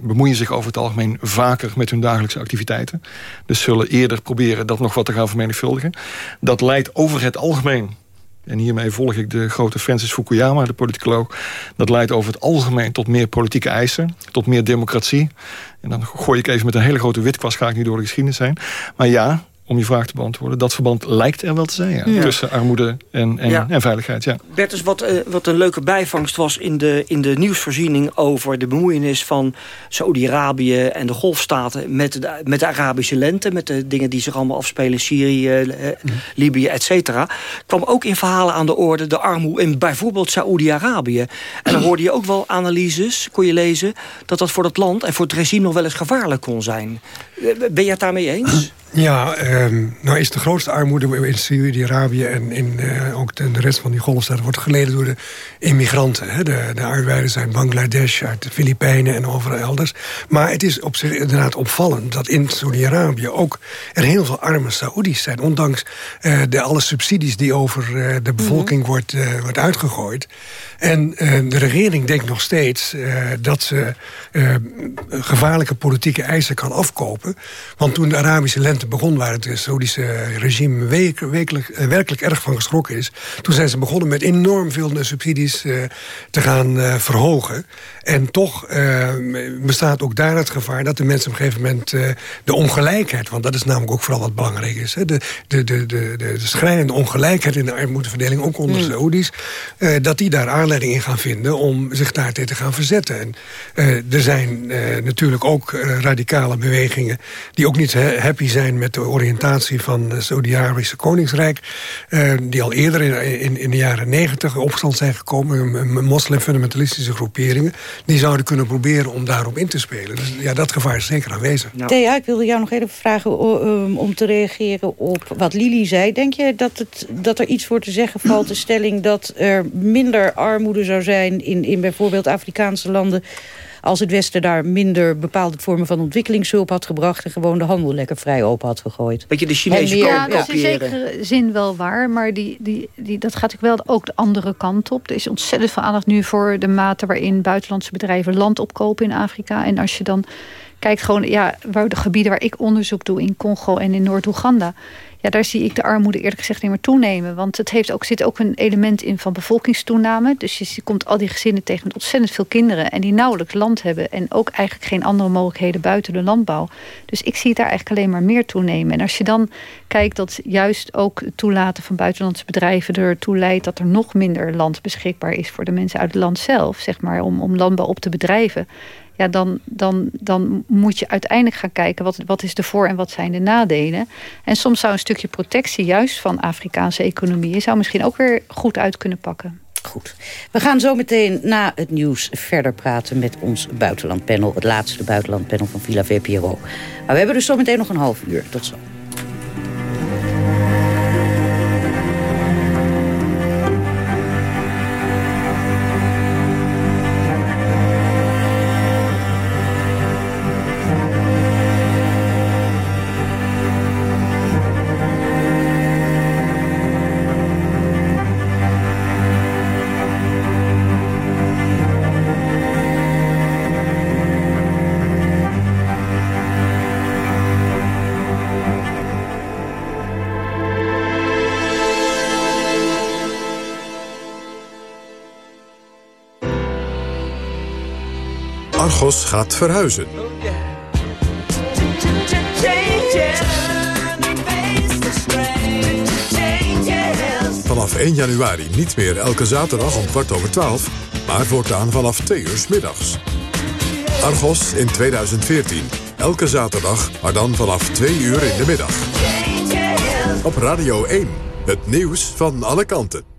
bemoeien zich over het algemeen vaker met hun dagelijkse activiteiten. Dus zullen eerder proberen dat nog wat te gaan vermenigvuldigen. Dat leidt over het algemeen en hiermee volg ik de grote Francis Fukuyama, de politicoloog. Dat leidt over het algemeen tot meer politieke eisen, tot meer democratie. En dan gooi ik even met een hele grote witkwast, ga ik nu door de geschiedenis zijn. Maar ja, om je vraag te beantwoorden, dat verband lijkt er wel te zijn. Ja, Ja. Tussen armoede en, en, Ja. en veiligheid, ja. Bertus, wat, eh, wat een leuke bijvangst was in de, in de nieuwsvoorziening... over de bemoeienis van Saudi-Arabië en de golfstaten... Met de, met de Arabische lente, met de dingen die zich allemaal afspelen... in Syrië, eh, Libië, et cetera... kwam ook in verhalen aan de orde de armoede in bijvoorbeeld Saoedi-Arabië. En dan hoorde je ook wel analyses, kon je lezen... dat dat voor het land en voor het regime nog wel eens gevaarlijk kon zijn. Eh, Ben je het daarmee eens? Ja, ehm, nou is de grootste armoede in Saudi-Arabië en in eh, ook de, rest van die golfstaten wordt geleden door de immigranten. Hè. De, de arbeiders uit Bangladesh, uit de Filipijnen en overal elders. Maar het is op zich inderdaad opvallend dat in Saudi-Arabië ook er heel veel arme Saoedi's zijn. Ondanks eh, de alle subsidies die over eh, de bevolking wordt, eh, wordt uitgegooid. En de regering denkt nog steeds dat ze gevaarlijke politieke eisen kan afkopen. Want toen de Arabische lente begon, waar het Saoedische regime week, eh, werkelijk erg van geschrokken is. Toen zijn ze begonnen met enorm veel subsidies eh, te gaan eh, verhogen. En toch eh, bestaat ook daar het gevaar dat de mensen op een gegeven moment eh, de ongelijkheid, want dat is namelijk ook vooral wat belangrijk is. Hè, de, de, de, de, de, de schrijnende ongelijkheid in de armoedeverdeling, ook onder de Saoedi's, eh, dat die daar aanleiding in gaan vinden om zich daartegen te gaan verzetten. En er zijn natuurlijk ook radicale bewegingen die ook niet ha- happy zijn met de oriëntatie van het Saudi-Arabische Koningsrijk... Die al eerder in, in, in de jaren negentig opstand zijn gekomen... moslim-fundamentalistische groeperingen... die zouden kunnen proberen om daarop in te spelen. Dus ja, dat gevaar is zeker aanwezig. Nou. Thea, ik wilde jou nog even vragen om te reageren op wat Lili zei. Denk je dat, het, dat er iets voor te zeggen valt, de stelling... dat er minder armoede zou zijn in, in bijvoorbeeld Afrikaanse landen als het Westen daar minder bepaalde vormen van ontwikkelingshulp had gebracht... en gewoon de handel lekker vrij open had gegooid. Weet je, de Chinese Ja, dat is in zekere zin wel waar. Maar die, die, die, dat gaat natuurlijk wel ook de andere kant op. Er is ontzettend veel aandacht nu voor de mate waarin buitenlandse bedrijven land opkopen in Afrika. En als je dan kijkt gewoon, ja, waar de gebieden waar ik onderzoek doe... in Congo en in Noord-Oeganda ja, daar zie ik de armoede eerlijk gezegd niet meer toenemen. Want het heeft ook, zit ook een element in van bevolkingstoename. Dus je komt al die gezinnen tegen met ontzettend veel kinderen... en die nauwelijks land hebben. En ook eigenlijk geen andere mogelijkheden buiten de landbouw. Dus ik zie het daar eigenlijk alleen maar meer toenemen. En als je dan kijkt dat juist ook het toelaten van buitenlandse bedrijven... ertoe leidt dat er nog minder land beschikbaar is... voor de mensen uit het land zelf, zeg maar, om, om landbouw op te bedrijven dan, dan, dan moet je uiteindelijk gaan kijken... Wat, wat is de voor- en wat zijn de nadelen. En soms zou een stukje protectie juist van Afrikaanse economieën... zou misschien ook weer goed uit kunnen pakken. Goed. We gaan zo meteen na het nieuws verder praten met ons buitenlandpanel. Het laatste buitenlandpanel van Villa VPRO. Maar we hebben dus zo meteen nog een half uur. Tot zo. Argos gaat verhuizen. Vanaf 1 januari niet meer elke zaterdag om kwart over 12, maar voortaan vanaf 2 uur middags. Argos in 2014. Elke zaterdag, maar dan vanaf 2 uur in de middag. Op Radio 1. Het nieuws van alle kanten.